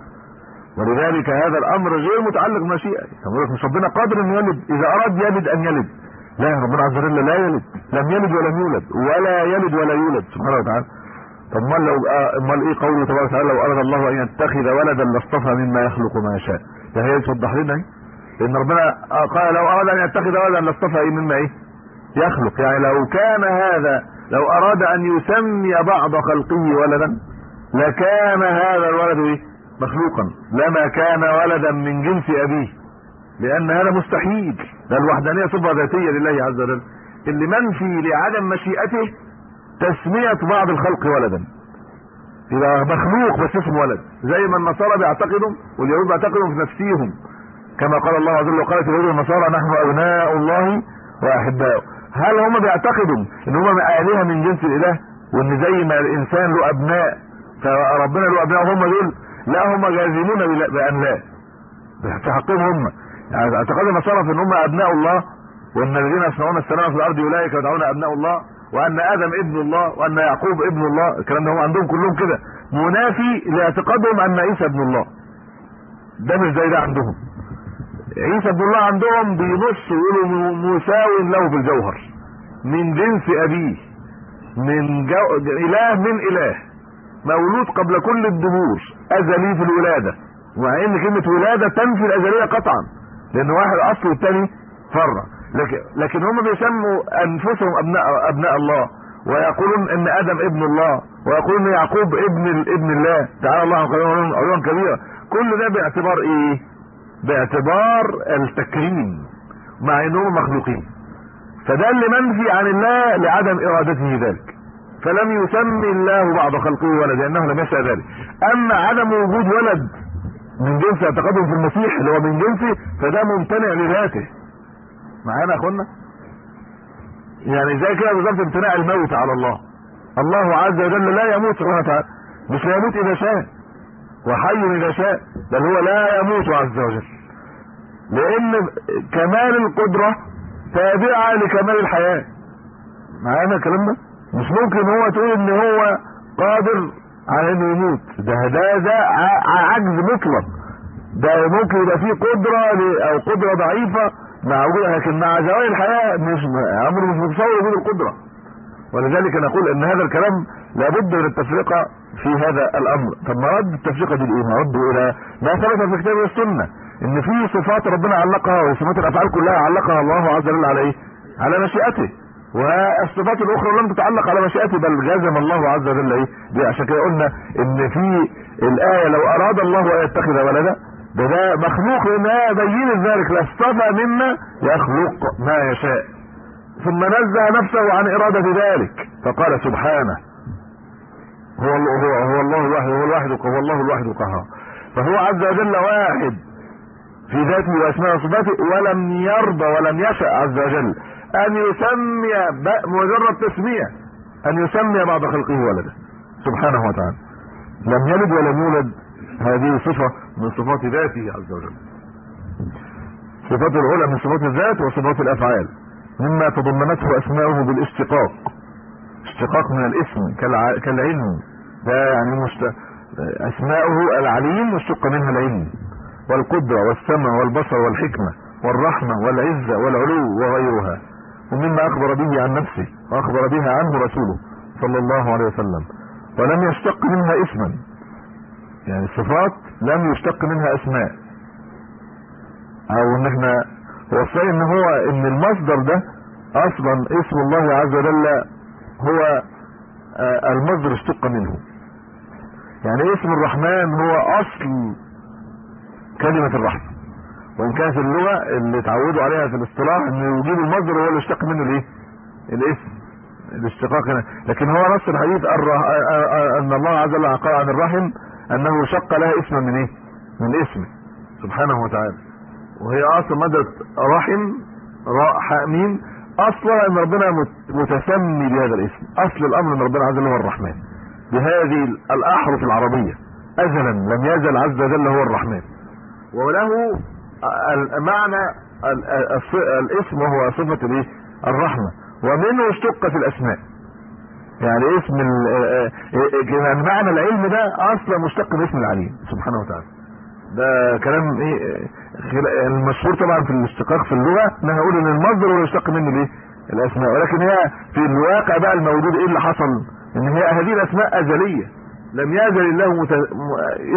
ولذلك هذا الأمر غير متعلق بمشيئة. يقول لك مش ربنا قادر ان يلد. إذا أراد يلد أن يلد. لا ربنا عز وجل لا يلد. لم يلد ولم يولد. ولا يلد ولا يولد. سبحانه وتعالى. طب امال لو أمال إيه قوله تبارك وتعالى؟ لو أراد الله أن يتخذ ولدا لاصطفى مما يخلق ما يشاء. ده هي توضح لنا إيه؟ لأن ربنا قال لو أراد أن يتخذ ولدا لاصطفى إيه؟ مما إيه؟ يخلق. يعني لو كان هذا لو أراد أن يسمي بعض خلقه ولدا لكان هذا الولد إيه؟ مخلوقا. لما كان ولدا من جنس أبيه. لأن هذا مستحيل. ده الوحدانية صفه ذاتية لله عز وجل. اللي منفي لعدم مشيئته تسمية بعض الخلق ولدا. يبقى مخلوق بس اسمه ولد. زي ما النصارى بيعتقدوا واليهود بيعتقدوا في نفسيهم. كما قال الله عز وجل وقالت اليهود والنصارى نحن أبناء الله وأحباؤه. هل هم بيعتقدوا إن هم آلهة من جنس الإله؟ وإن زي ما الإنسان له أبناء فربنا له أبناء هم دول لا هم جازمون بأن لا. في هم. يعني اعتقاد النصارى إن هم أبناء الله وإن الذين يصنعون السماء في الأرض أولئك يدعون أبناء الله وأن آدم ابن الله وأن يعقوب ابن الله الكلام ده هم عندهم كلهم كده. منافي لاعتقادهم أن عيسى ابن الله. ده مش زي ده عندهم. عيسى ابن الله عندهم بيبصوا يقولوا مساو له في الجوهر. من جنس أبيه. من جو... إله من إله. مولود قبل كل الدهور. أزلي في الولادة. ومع ان كلمة ولادة تنفي الأزلية قطعا. لأن واحد اصل والتاني فرع. لكن لكن هم بيسموا أنفسهم ابناء أبناء الله. ويقولون إن آدم ابن الله. ويقولون إن يعقوب ابن ابن الله. تعالى الله علوا كبيرة. كل ده باعتبار إيه؟ باعتبار التكريم مع إنهم مخلوقين. فده اللي منفي عن الله لعدم إرادته ذلك. فلم يسمي الله بعض خلقه ولد لأنه لم يشاء ذلك. أما عدم وجود ولد من جنس اعتقادهم في المسيح اللي هو من جنسه فده ممتنع لذاته. معانا يا أخوانا؟ يعني زي كده بالظبط امتناع الموت على الله. الله عز وجل لا يموت سبحانه وتعالى مش لا يموت إذا شاء. وحي اذا شاء بل هو لا يموت عز وجل. لأن كمال القدرة تابعة لكمال الحياة. معانا الكلام ده؟ مش ممكن هو تقول إن هو قادر على إنه يموت. ده ده ده عجز مطلق. ده ممكن يبقى فيه قدرة أو قدرة ضعيفة مع لكن مع زوال الحياة مش أمر مش متصور وجود القدرة. ولذلك نقول إن هذا الكلام لابد من التفرقة في هذا الأمر. طب مرد التفرقة دي لايه مرد إلى ما ثبت في الكتاب والسنة. إن في صفات ربنا علقها وصفات الأفعال كلها علقها الله عز وجل على إيه على مشيئته. والصفات الأخرى لم تتعلق على مشيئته بل جازم الله عز وجل إيه؟ عشان كده قلنا إن في الآية لو أراد الله أن يتخذ ولدا ده مخلوق لانها بينت ذلك لا اصطفى مما يخلق ما يشاء. ثم نزه نفسه عن إرادة ذلك. فقال سبحانه هو هو, هو الله الواحد هو الواحد هو الله الواحد القهار. فهو عز وجل واحد في ذاته واسماء وصفاته ولم يرضى ولم يشاء عز وجل أن يسمي مجرد تسمية أن يسمي بعض خلقه ولدا سبحانه وتعالى. لم يلد ولم يولد. هذه صفة من صفات ذاته عز وجل. صفات العلى من صفات الذات وصفات الأفعال. مما تضمنته أسماؤه بالاشتقاق. اشتقاق من الاسم كالع... كالعلم. ده يعني مشت... أسماؤه العليم مشتق منها العلم. والقدرة والسمع والبصر والحكمة والرحمة والعزة والعلو وغيرها. ومما أخبر به عن نفسه وأخبر بها عنه رسوله صلى الله عليه وسلم. ولم يشتق منها اسما. يعني الصفات لم يشتق منها أسماء. أو إن إحنا هو إن هو إن المصدر ده أصلا اسم الله عز وجل هو آه، المصدر اشتق منه. يعني اسم الرحمن هو أصل كلمة الرحمة. وإن كانت اللغة اللي اتعودوا عليها في الاصطلاح إن يجيب المصدر هو اللي اشتق منه الإيه؟ الاسم الاشتقاق هنا لكن هو نص الحديث آه، آه، أن الله عز وجل قال عن الرحم أنه شق لها اسما من إيه؟ من اسمه سبحانه وتعالى. وهي أصل مادة رحم راء حاء ميم. أصلا أن ربنا مت- متسمي بهذا الاسم. أصل الأمر أن ربنا عز وجل هو الرحمن. بهذه الأحرف العربية. ازلا. لم يزل عز وجل هو الرحمن. وله معنى الاسم وهو صفة الايه؟ الرحمة. ومنه اشتقت الأسماء. يعني اسم ال- آه، آه، معنى العلم ده أصلا مشتق من اسم العليم سبحانه وتعالى. ده كلام إيه المشهور طبعا في الاشتقاق في اللغة ان أنا أقول إن المصدر هو يشتق منه الايه الاسماء ولكن هي في الواقع بقى الموجود إيه اللي حصل؟ إن هي هذه الأسماء أزلية. لم يزل الله مت...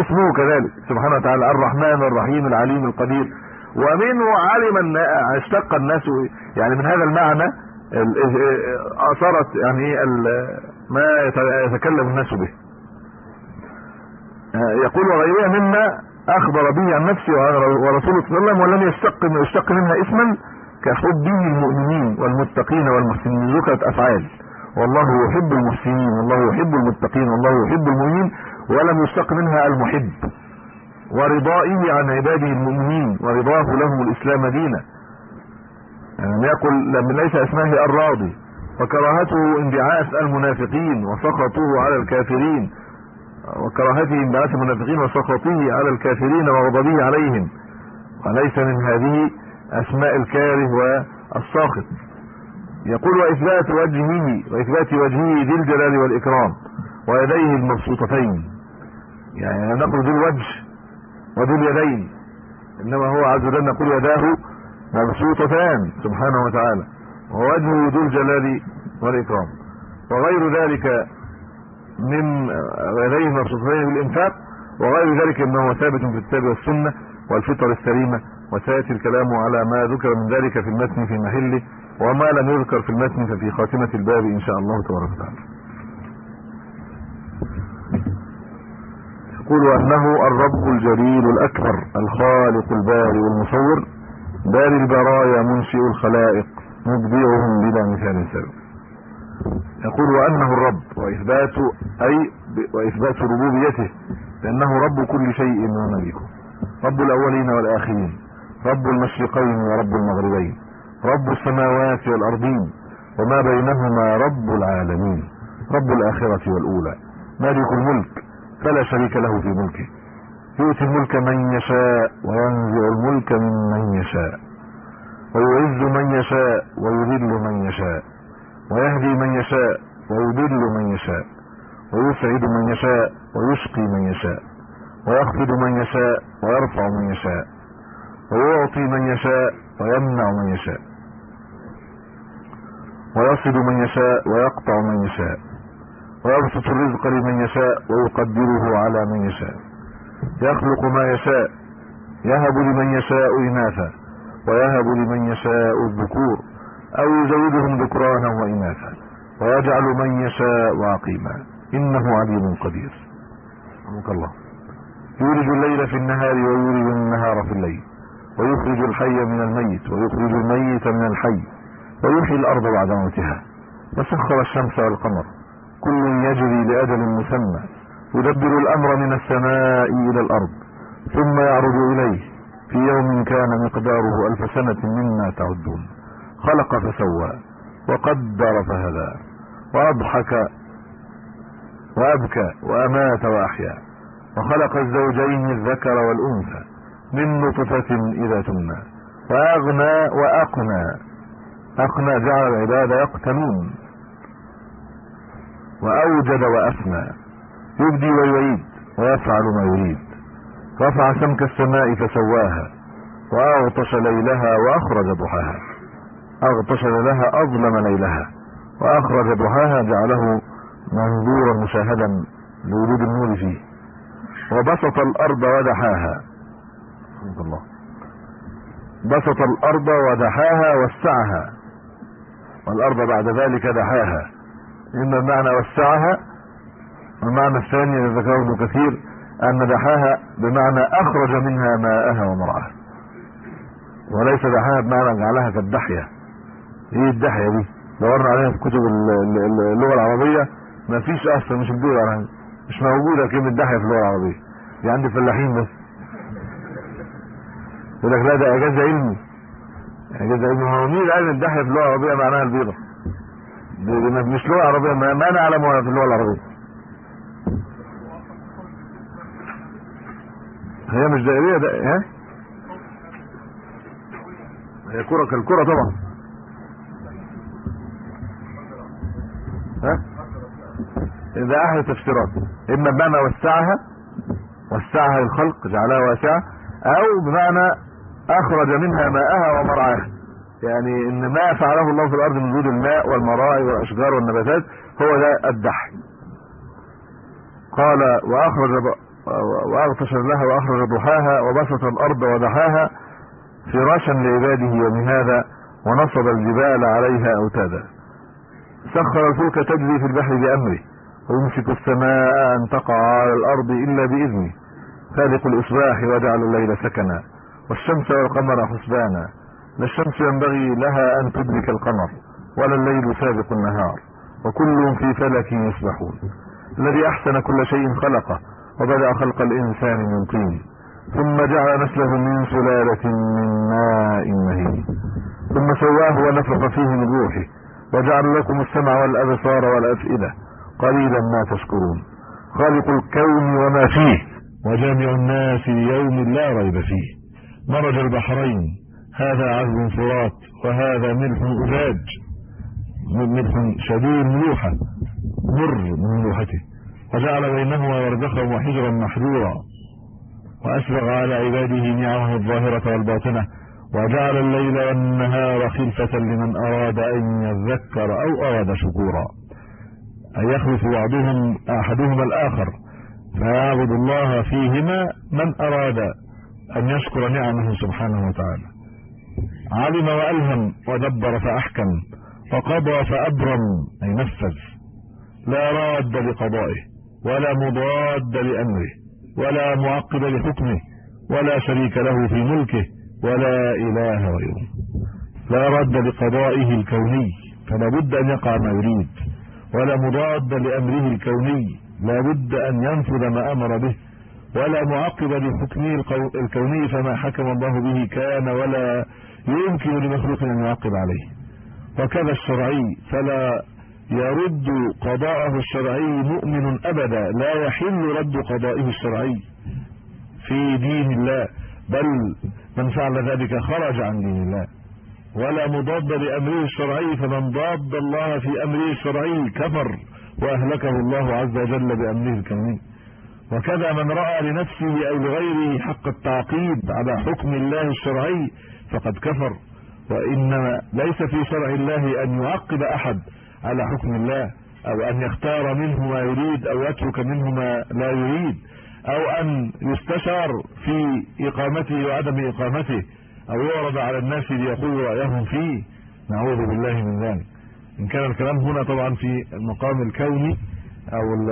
اسمه كذلك. سبحانه وتعالى الرحمن الرحيم العليم القدير. ومنه علم ان اشتق الناس يعني من هذا المعنى ال- اثرت يعني إيه ما يت- يتكلم الناس به. يقول وغيرها مما أخبر به عن نفسه ورسوله صلى الله عليه وسلم ولم يشتق يشتق منها اسما كحبه المؤمنين والمتقين والمحسنين. ذكرت أفعال. والله يحب المحسنين والله يحب المتقين والله يحب المؤمنين ولم يشتق منها المحب. ورضائه عن عباده المؤمنين ورضاه لهم الإسلام دينا. يعني لم ليس اسمه الراضي. وكراهته انبعاث المنافقين وسخطه على الكافرين. وكراهته انبعاث المنافقين وسخطه على الكافرين وغضبه عليهم. وليس من هذه أسماء الكاره والساخط. يقول وإثبات وجهه وإثبات وجهه ذي الجلال والإكرام ويديه المبسوطتين. يعني نقول ذي الوجه وذي اليدين إنما هو عز وجل نقول يداه مبسوطتان سبحانه وتعالى ووجهه ذو الجلال والإكرام. وغير ذلك من يديه مبسوطتين بالانفاق وغير ذلك إنه ثابت في الكتاب والسنة والفطر السليمة وسيأتي الكلام على ما ذكر من ذلك في المتن في محله وما لم يذكر في المتن ففي خاتمة الباب إن شاء الله تبارك وتعالى. يقول أنه الرب الجليل الأكبر الخالق الباري المصور باري البرايا منشئ الخلائق مبدعهم بلا مثال سابق. يقول وأنه الرب وإثبات أي وإثبات ربوبيته لأنه رب كل شيء وملكه رب الأولين والآخرين رب المشرقين ورب المغربين رب السماوات والأرضين وما بينهما رب العالمين رب الآخرة والأولى. مالك الملك فلا شريك له في ملكه. يؤتي الملك من يشاء وينزع الملك ممن يشاء. ويعز من يشاء ويذل من يشاء. ويهدي من يشاء ويضل من يشاء ويسعد من يشاء ويشقي من يشاء ويخفض من يشاء ويرفع من يشاء ويعطي من يشاء ويمنع من يشاء ويصل من يشاء ويقطع من يشاء ويبسط الرزق لمن يشاء ويقدره على من يشاء يخلق ما يشاء يهب لمن يشاء إناثا ويهب لمن يشاء الذكور أو يزودهم ذكرانا وإناثا. ويجعل من يشاء عقيما. إنه عليم قدير. رحمك الله. يولج الليل في النهار ويولج النهار في الليل. ويخرج الحي من الميت ويخرج الميت من الحي. ويحيي الأرض بعد موتها. وسخر الشمس والقمر. كل يجري لأجل مسمى. يدبر الأمر من السماء إلى الأرض. ثم يعرض إليه. في يوم كان مقداره ألف سنة مما تعدون. خلق فسوى وقدر فهدى وأضحك وأبكى وأمات وأحيا وخلق الزوجين الذكر والأنثى من نطفة إذا تمنى وأغنى وأقنى أقنى جعل العباد يقتنون وأوجد وأفنى يبدي ويعيد ويفعل ما يريد رفع سمك السماء فسواها وأغطش ليلها وأخرج ضحاها. أغطش لها أظلم ليلها وأخرج ضحاها جعله منظورا مشاهدا لوجود النور فيه. وبسط الأرض ودحاها. رحمة الله. بسط الأرض ودحاها وسعها. والأرض بعد ذلك دحاها. إن المعنى وسعها والمعنى الثاني الذي ذكره كثير أن دحاها بمعنى أخرج منها ماءها ومرعاها. وليس دحاها بمعنى جعلها كالدحية. إيه الدحية دي. دورنا عليها في كتب اللغة العربية. ما فيش أصلا مش بتدور عليها مش موجودة كلمة دحية في اللغة العربية. دي عند الفلاحين بس. يقول لك لا ده إعجاز علمي. إعجاز علمي. هو مين قال الدحية في اللغة العربية معناها البيضة؟ دي مش لغة عربية. ما, ما نعلمها في اللغة العربية. هي مش دائرية ده ها؟ هي كرة كالكرة طبعا. ها؟ إذا احد تفسيرات. إما بمعنى وسعها وسعها للخلق جعلها واسعة أو بمعنى أخرج منها ماءها ومرعاها. يعني إن ما فعله الله في الأرض من وجود الماء والمراعي والأشجار والنباتات هو ده الدحي قال وأخرج وأغطش لها وأخرج ضحاها وبسط الأرض ودحاها فراشا لعباده ومهادا ونصب الجبال عليها أوتادا. سخر الفلك تجري في البحر بأمره ويمسك السماء أن تقع على الأرض إلا بإذنه. خالق الإصباح وجعل الليل سكنا والشمس والقمر حسبانا. لا الشمس ينبغي لها أن تدرك القمر ولا الليل سابق النهار وكلهم في فلك يسبحون. الذي أحسن كل شيء خلقه وبدأ خلق الإنسان من طين. ثم جعل نسله من سلالة من ماء مهين. ثم سواه ونفخ فيه من روحه. وجعل لكم السمع والأبصار والأفئدة. قليلا ما تشكرون. خالق الكون وما فيه وجامع الناس ليوم لا ريب فيه. مرج البحرين هذا عذب فرات وهذا ملح أجاج ملح شديد ملوحة مر من ملوحته وجعل بينهما برزخا وحجرا محجورا. وأسبغ على عباده نعمه الظاهرة والباطنة. وجعل الليل والنهار خلفة لمن أراد أن يذكر أو أراد شكورا. أن يخلف بعضهم أحدهما الآخر. فيعبد الله فيهما من أراد أن يشكر نعمه سبحانه وتعالى. علم وألهم ودبر فأحكم. وقضى فأبرم. أي نفذ. لا راد لقضائه. ولا مضاد لأمره. ولا معقب لحكمه. ولا شريك له في ملكه. ولا إله غيره. لا رد لقضائه الكوني فلا بد أن يقع ما يريد. ولا مضاد لأمره الكوني لا بد أن ينفذ ما أمر به. ولا معقب لحكمه الكوني فما حكم الله به كان ولا يمكن لمخلوق أن يعقب عليه. وكذا الشرعي فلا يرد قضاءه الشرعي مؤمن أبدا. لا يحل رد قضائه الشرعي في دين الله. بل من فعل ذلك خرج عن دين الله. ولا مضاد لأمره الشرعي فمن ضاد الله في أمره الشرعي كفر وأهلكه الله عز وجل بأمره الكوني. وكذا من رأى لنفسه أو لغيره حق التعقيد على حكم الله الشرعي فقد كفر. وإنما ليس في شرع الله أن يعقب أحد على حكم الله أو أن يختار منه ما يريد أو يترك منه ما لا يريد. أو أن يستشار في إقامته وعدم إقامته أو يعرض على الناس ليقولوا رأيهم فيه. نعوذ بالله من ذلك. إن كان الكلام هنا طبعا في المقام الكوني أو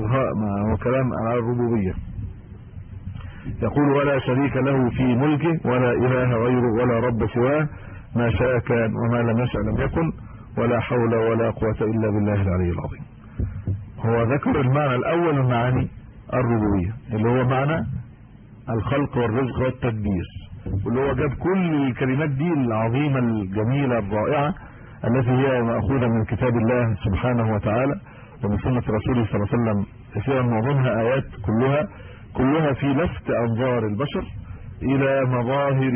هو كلام على الربوبية. يقول ولا شريك له في ملكه ولا إله غيره ولا رب سواه ما شاء كان وما لم يشاء لم يكن ولا حول ولا قوة إلا بالله العلي العظيم. هو ذكر المعنى الأول من معاني الربوبية اللي هو معنى الخلق والرزق والتدبير. واللي هو جاب كل الكلمات دي العظيمة الجميلة الرائعة التي هي مأخوذة من كتاب الله سبحانه وتعالى ومن سنة رسوله صلى الله عليه وسلم. كثيرا معظمها آيات كلها كلها في لفت أنظار البشر إلى مظاهر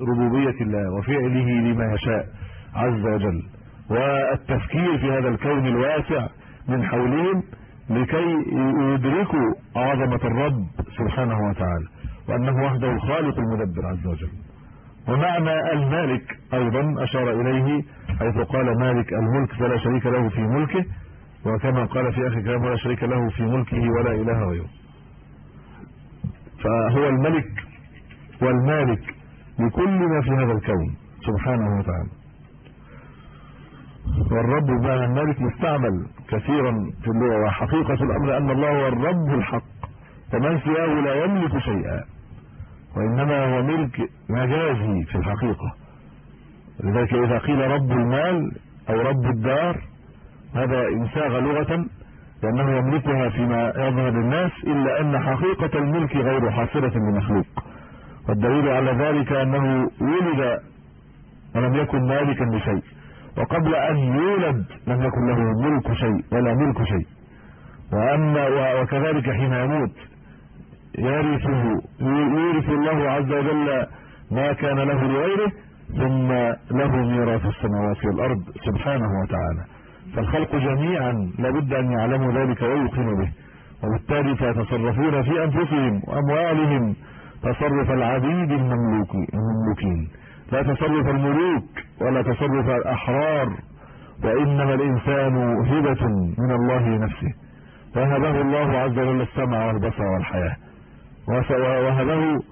ربوبية الله وفعله لما يشاء عز وجل. والتفكير في هذا الكون الواسع من حولهم لكي يدركوا عظمة الرب سبحانه وتعالى وأنه وحده الخالق المدبر عز وجل. ومعنى المالك أيضا أشار إليه حيث قال مالك الملك فلا شريك له في ملكه وكما قال في آخر كلام ولا شريك له في ملكه ولا إله غيره. فهو الملك والمالك لكل ما في هذا الكون سبحانه وتعالى. والرب بمعنى الملك مستعمل كثيرا في اللغة. وحقيقة الأمر أن الله هو الرب الحق. ومن سواه لا يملك شيئا. وإنما هو ملك مجازي في الحقيقة. لذلك إذا قيل رب المال أو رب الدار هذا إنساغ لغة لأنه يملكها فيما يظهر للناس إلا أن حقيقة الملك غير حاصلة لمخلوق. والدليل على ذلك أنه ولد ولم يكن مالكا لشيء. وقبل أن يولد لم يكن له ملك شيء ولا ملك شيء. وأما وكذلك حين يموت يرثه يورث الله عز وجل ما كان له لغيره ثم له ميراث السماوات والأرض سبحانه وتعالى. فالخلق جميعا لابد أن يعلموا ذلك ويوقنوا به. وبالتالي فيتصرفون في أنفسهم وأموالهم تصرف العبيد المملوكين. لا تصرف الملوك ولا تصرف الأحرار وإنما الإنسان هبة من الله نفسه وهبه الله عز وجل السمع والبصر والحياة. وهبه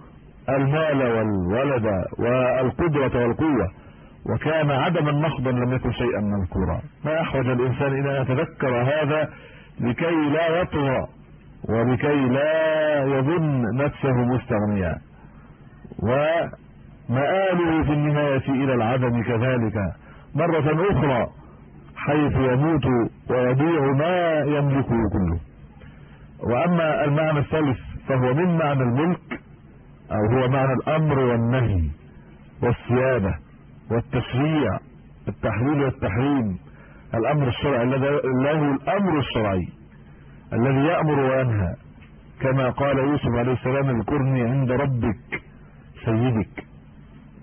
المال والولد والقدرة والقوة. وكان عدما محضا لم يكن شيئا مذكورا. ما أحوج الإنسان إلى أن يتذكر هذا لكي لا يطغى ولكي لا يظن نفسه مستغنيا. ومآله في النهاية إلى العدم كذلك. مرة أخرى حيث يموت ويضيع ما يملكه كله. وأما المعنى الثالث فهو من معنى الملك أو هو معنى الأمر والنهي والسيادة والتشريع التحليل والتحريم. الأمر الشرعي الذي له الأمر الشرعي الذي يأمر وينهى. كما قال يوسف عليه السلام اذكرني عند ربك سيدك.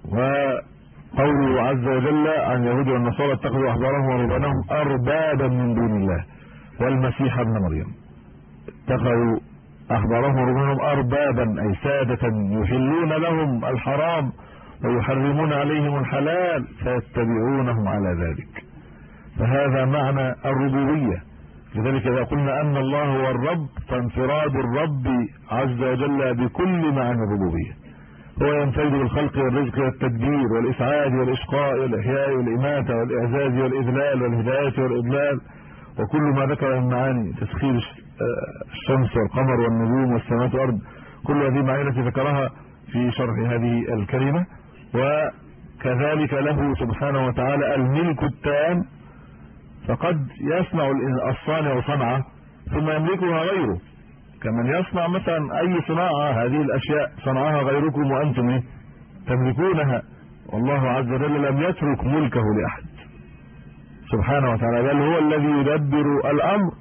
وقوله عز وجل عن اليهود والنصارى اتخذوا أحبارهم ورهبانهم أربابا من دون الله والمسيح ابن مريم. اتخذوا أحبارهم ورهبانهم أربابا أي سادة يحلون لهم الحرام ويحرمون عليهم الحلال فيتبعونهم على ذلك. فهذا معنى الربوبية. لذلك إذا قلنا أن الله هو الرب فانفراد الرب عز وجل بكل معنى الربوبية. هو ينفرد بالخلق والرزق والتدبير والإسعاد والإشقاء والإحياء والاماته والإعزاز والإذلال والهداية والإضلال. وكل ما ذكر من معاني تسخير الشمس والقمر والنجوم والسماوات والأرض كل هذه المعاني التي ذكرها في شرح هذه الكلمة. وكذلك له سبحانه وتعالى الملك التام فقد يصنع الصانع صنعه ثم يملكها غيره. كمن يصنع مثلا أي صناعة هذه الأشياء صنعها غيركم وأنتم إيه؟ تملكونها. والله عز وجل لم يترك ملكه لأحد. سبحانه وتعالى بل هو الذي يدبر الأمر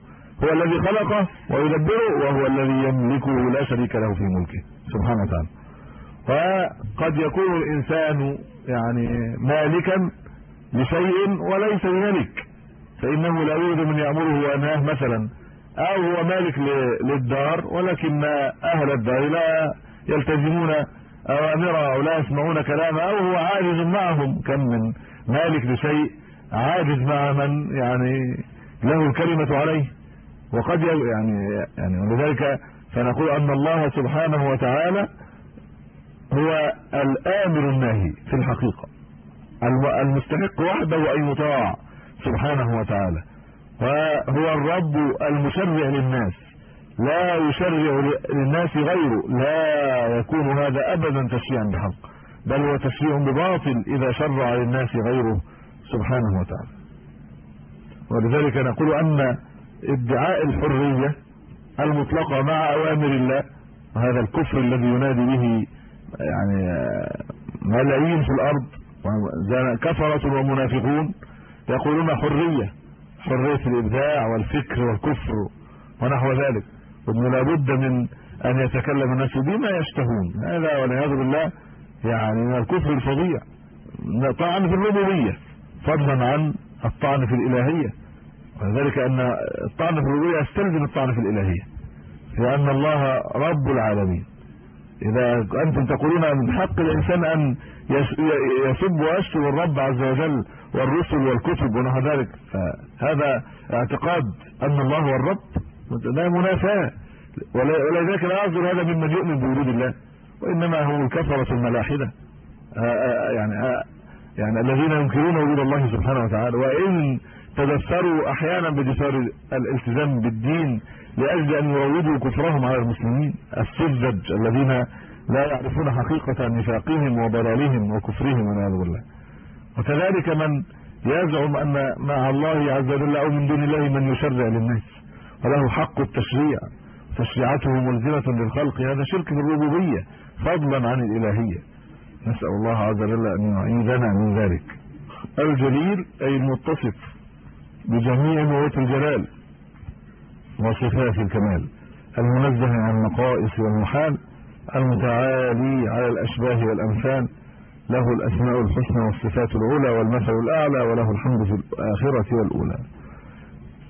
هو الذي خلقه ويدبره وهو الذي يملكه لا شريك له في ملكه. سبحانه وتعالى. وقد يكون الإنسان يعني مالكا لشيء وليس بملك. فإنه لا يوجد من يأمره وينهاه مثلا. أو هو مالك للدار ولكن أهل الدار لا يلتزمون أوامره أو لا يسمعون كلامه أو هو عاجز معهم. كم من مالك لشيء عاجز مع من يعني له الكلمة عليه؟ وقد يعني يعني ولذلك فنقول أن الله سبحانه وتعالى هو الآمر الناهي في الحقيقة. المستحق وحده أن يطاع سبحانه وتعالى. وهو الرب المشرع للناس. لا يشرع للناس غيره. لا يكون هذا ابدا تشريعا بحق بل هو تشريع بباطل إذا شرع للناس غيره سبحانه وتعالى. ولذلك نقول أن ادعاء الحرية المطلقة مع أوامر الله وهذا الكفر الذي ينادي به يعني ملايين في الأرض كفرة ومنافقون يقولون حرية. حرية الإبداع والفكر والكفر ونحو ذلك. وإنه لابد من أن يتكلم الناس بما يشتهون. هذا والعياذ بالله يعني من الكفر الفظيع. طعن في الربوبية فضلا عن الطعن في الإلهية. وذلك أن الطعن في الربوبية يستلزم الطعن في الإلهية. لأن الله رب العالمين. إذا أنتم تقولون من حق الإنسان أن يسب ويشتم الرب عز وجل والرسل والكتب ونحو ذلك. فهذا اعتقاد أن الله هو الرب. ده منافاة. ولذلك لا يصدر هذا ممن يؤمن بوجود الله. وإنما هم الكفرة الملاحدة. يعني يعني الذين ينكرون وجود الله سبحانه وتعالى. وإن تدثروا أحيانا بدثار الالتزام بالدين لأجل أن يروجوا كفرهم على المسلمين. السذج الذين لا يعرفون حقيقة نفاقهم وضلالهم وكفرهم والعياذ بالله. وكذلك من يزعم أن مع الله عز وجل أو من دون الله من يشرع للناس. وله حق التشريع. تشريعته ملزمة للخلق. هذا شرك في الربوبية. فضلا عن الإلهية. نسأل الله عز وجل أن يعيذنا من ذلك. الجليل أي المتصف بجميع نعوت الجلال وصفات الكمال. المنزه عن النقائص والمحال. المتعالي على الأشباه والأمثال. له الأسماء الحسنى والصفات العلى والمثل الأعلى وله الحمد في الآخرة والأولى.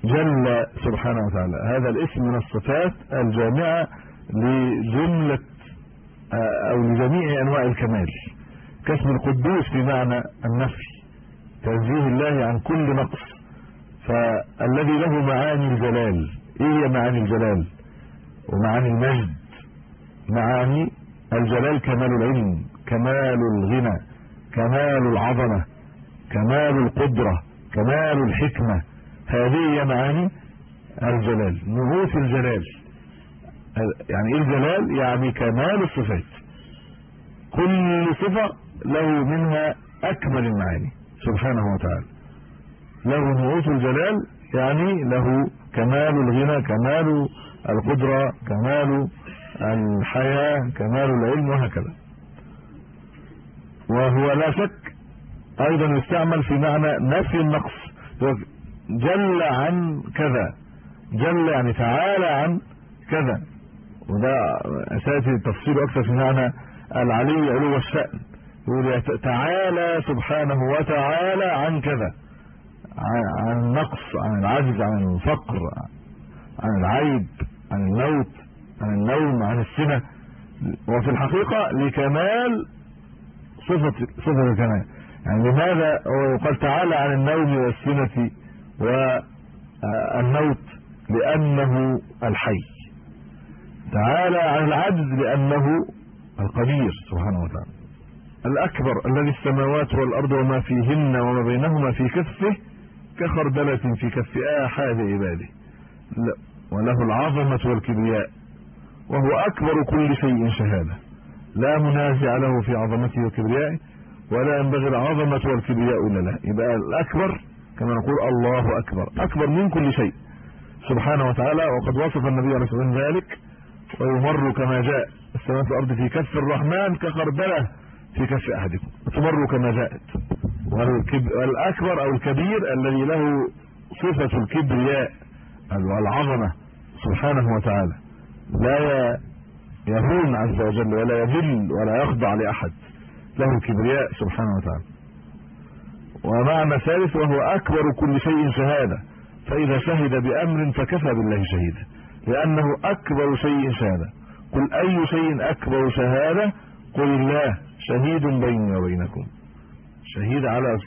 جل سبحانه وتعالى. هذا الاسم من الصفات الجامعة لجملة أو لجميع أنواع الكمال. كاسم القدوس بمعنى النفي تنزيه الله عن كل نقص. فالذي له معاني الجلال إيه هي معاني الجلال؟ ومعاني المجد. معاني الجلال كمال العلم. كمال الغنى كمال العظمة كمال القدرة كمال الحكمة. هذه هي معاني الجلال نعوت الجلال. يعني إيه الجلال؟ يعني كمال الصفات. كل صفة له منها أكمل المعاني سبحانه وتعالى. له نعوت الجلال يعني له كمال الغنى كمال القدرة كمال الحياة كمال العلم وهكذا. وهو لا شك أيضا يستعمل في معنى نفي النقص. جل عن كذا. جل يعني تعالى عن كذا. وده أساسي التفصيل أكثر في معنى العلي علو الشأن يقول تعالى سبحانه وتعالى عن كذا. عن النقص عن العجز عن الفقر عن العيب عن الموت عن النوم عن السنة. وفي الحقيقة لكمال صفة صفة الكمال يعني لماذا هو تعالى عن النوم والسنة والموت لأنه الحي. تعالى عن العجز لأنه القدير سبحانه وتعالى. الأكبر الذي السماوات والأرض وما فيهن وما بينهما في كفه كخردلة في كف آحاد عباده. وله العظمة والكبرياء. وهو أكبر كل شيء شهادة. لا منازع له في عظمته وكبريائه ولا ينبغي العظمة والكبرياء إلا له. يبقى الأكبر كما نقول الله أكبر. أكبر من كل شيء. سبحانه وتعالى وقد وصف النبي عليه الصلاة والسلام ذلك ويمر كما جاء السماوات والأرض في كف الرحمن كخردلة في كف أحدكم. تمر كما جاءت. والأكبر أو الكبير الذي له صفة الكبرياء والعظمة سبحانه وتعالى. لا يهون عز وجل ولا يذل ولا يخضع لأحد. له الكبرياء سبحانه وتعالى. ومعنى ثالث وهو أكبر كل شيء شهادة. فإذا شهد بأمر فكفى بالله شهيدا. لأنه أكبر شيء شهادة. قل أي شيء أكبر شهادة؟ قل الله شهيد بيني وبينكم. شهيد على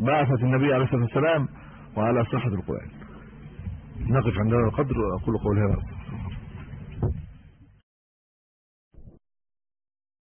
بعثة النبي عليه الصلاة والسلام وعلى صحة القرآن. نقف عند هذا القدر وأقول قولي هذا.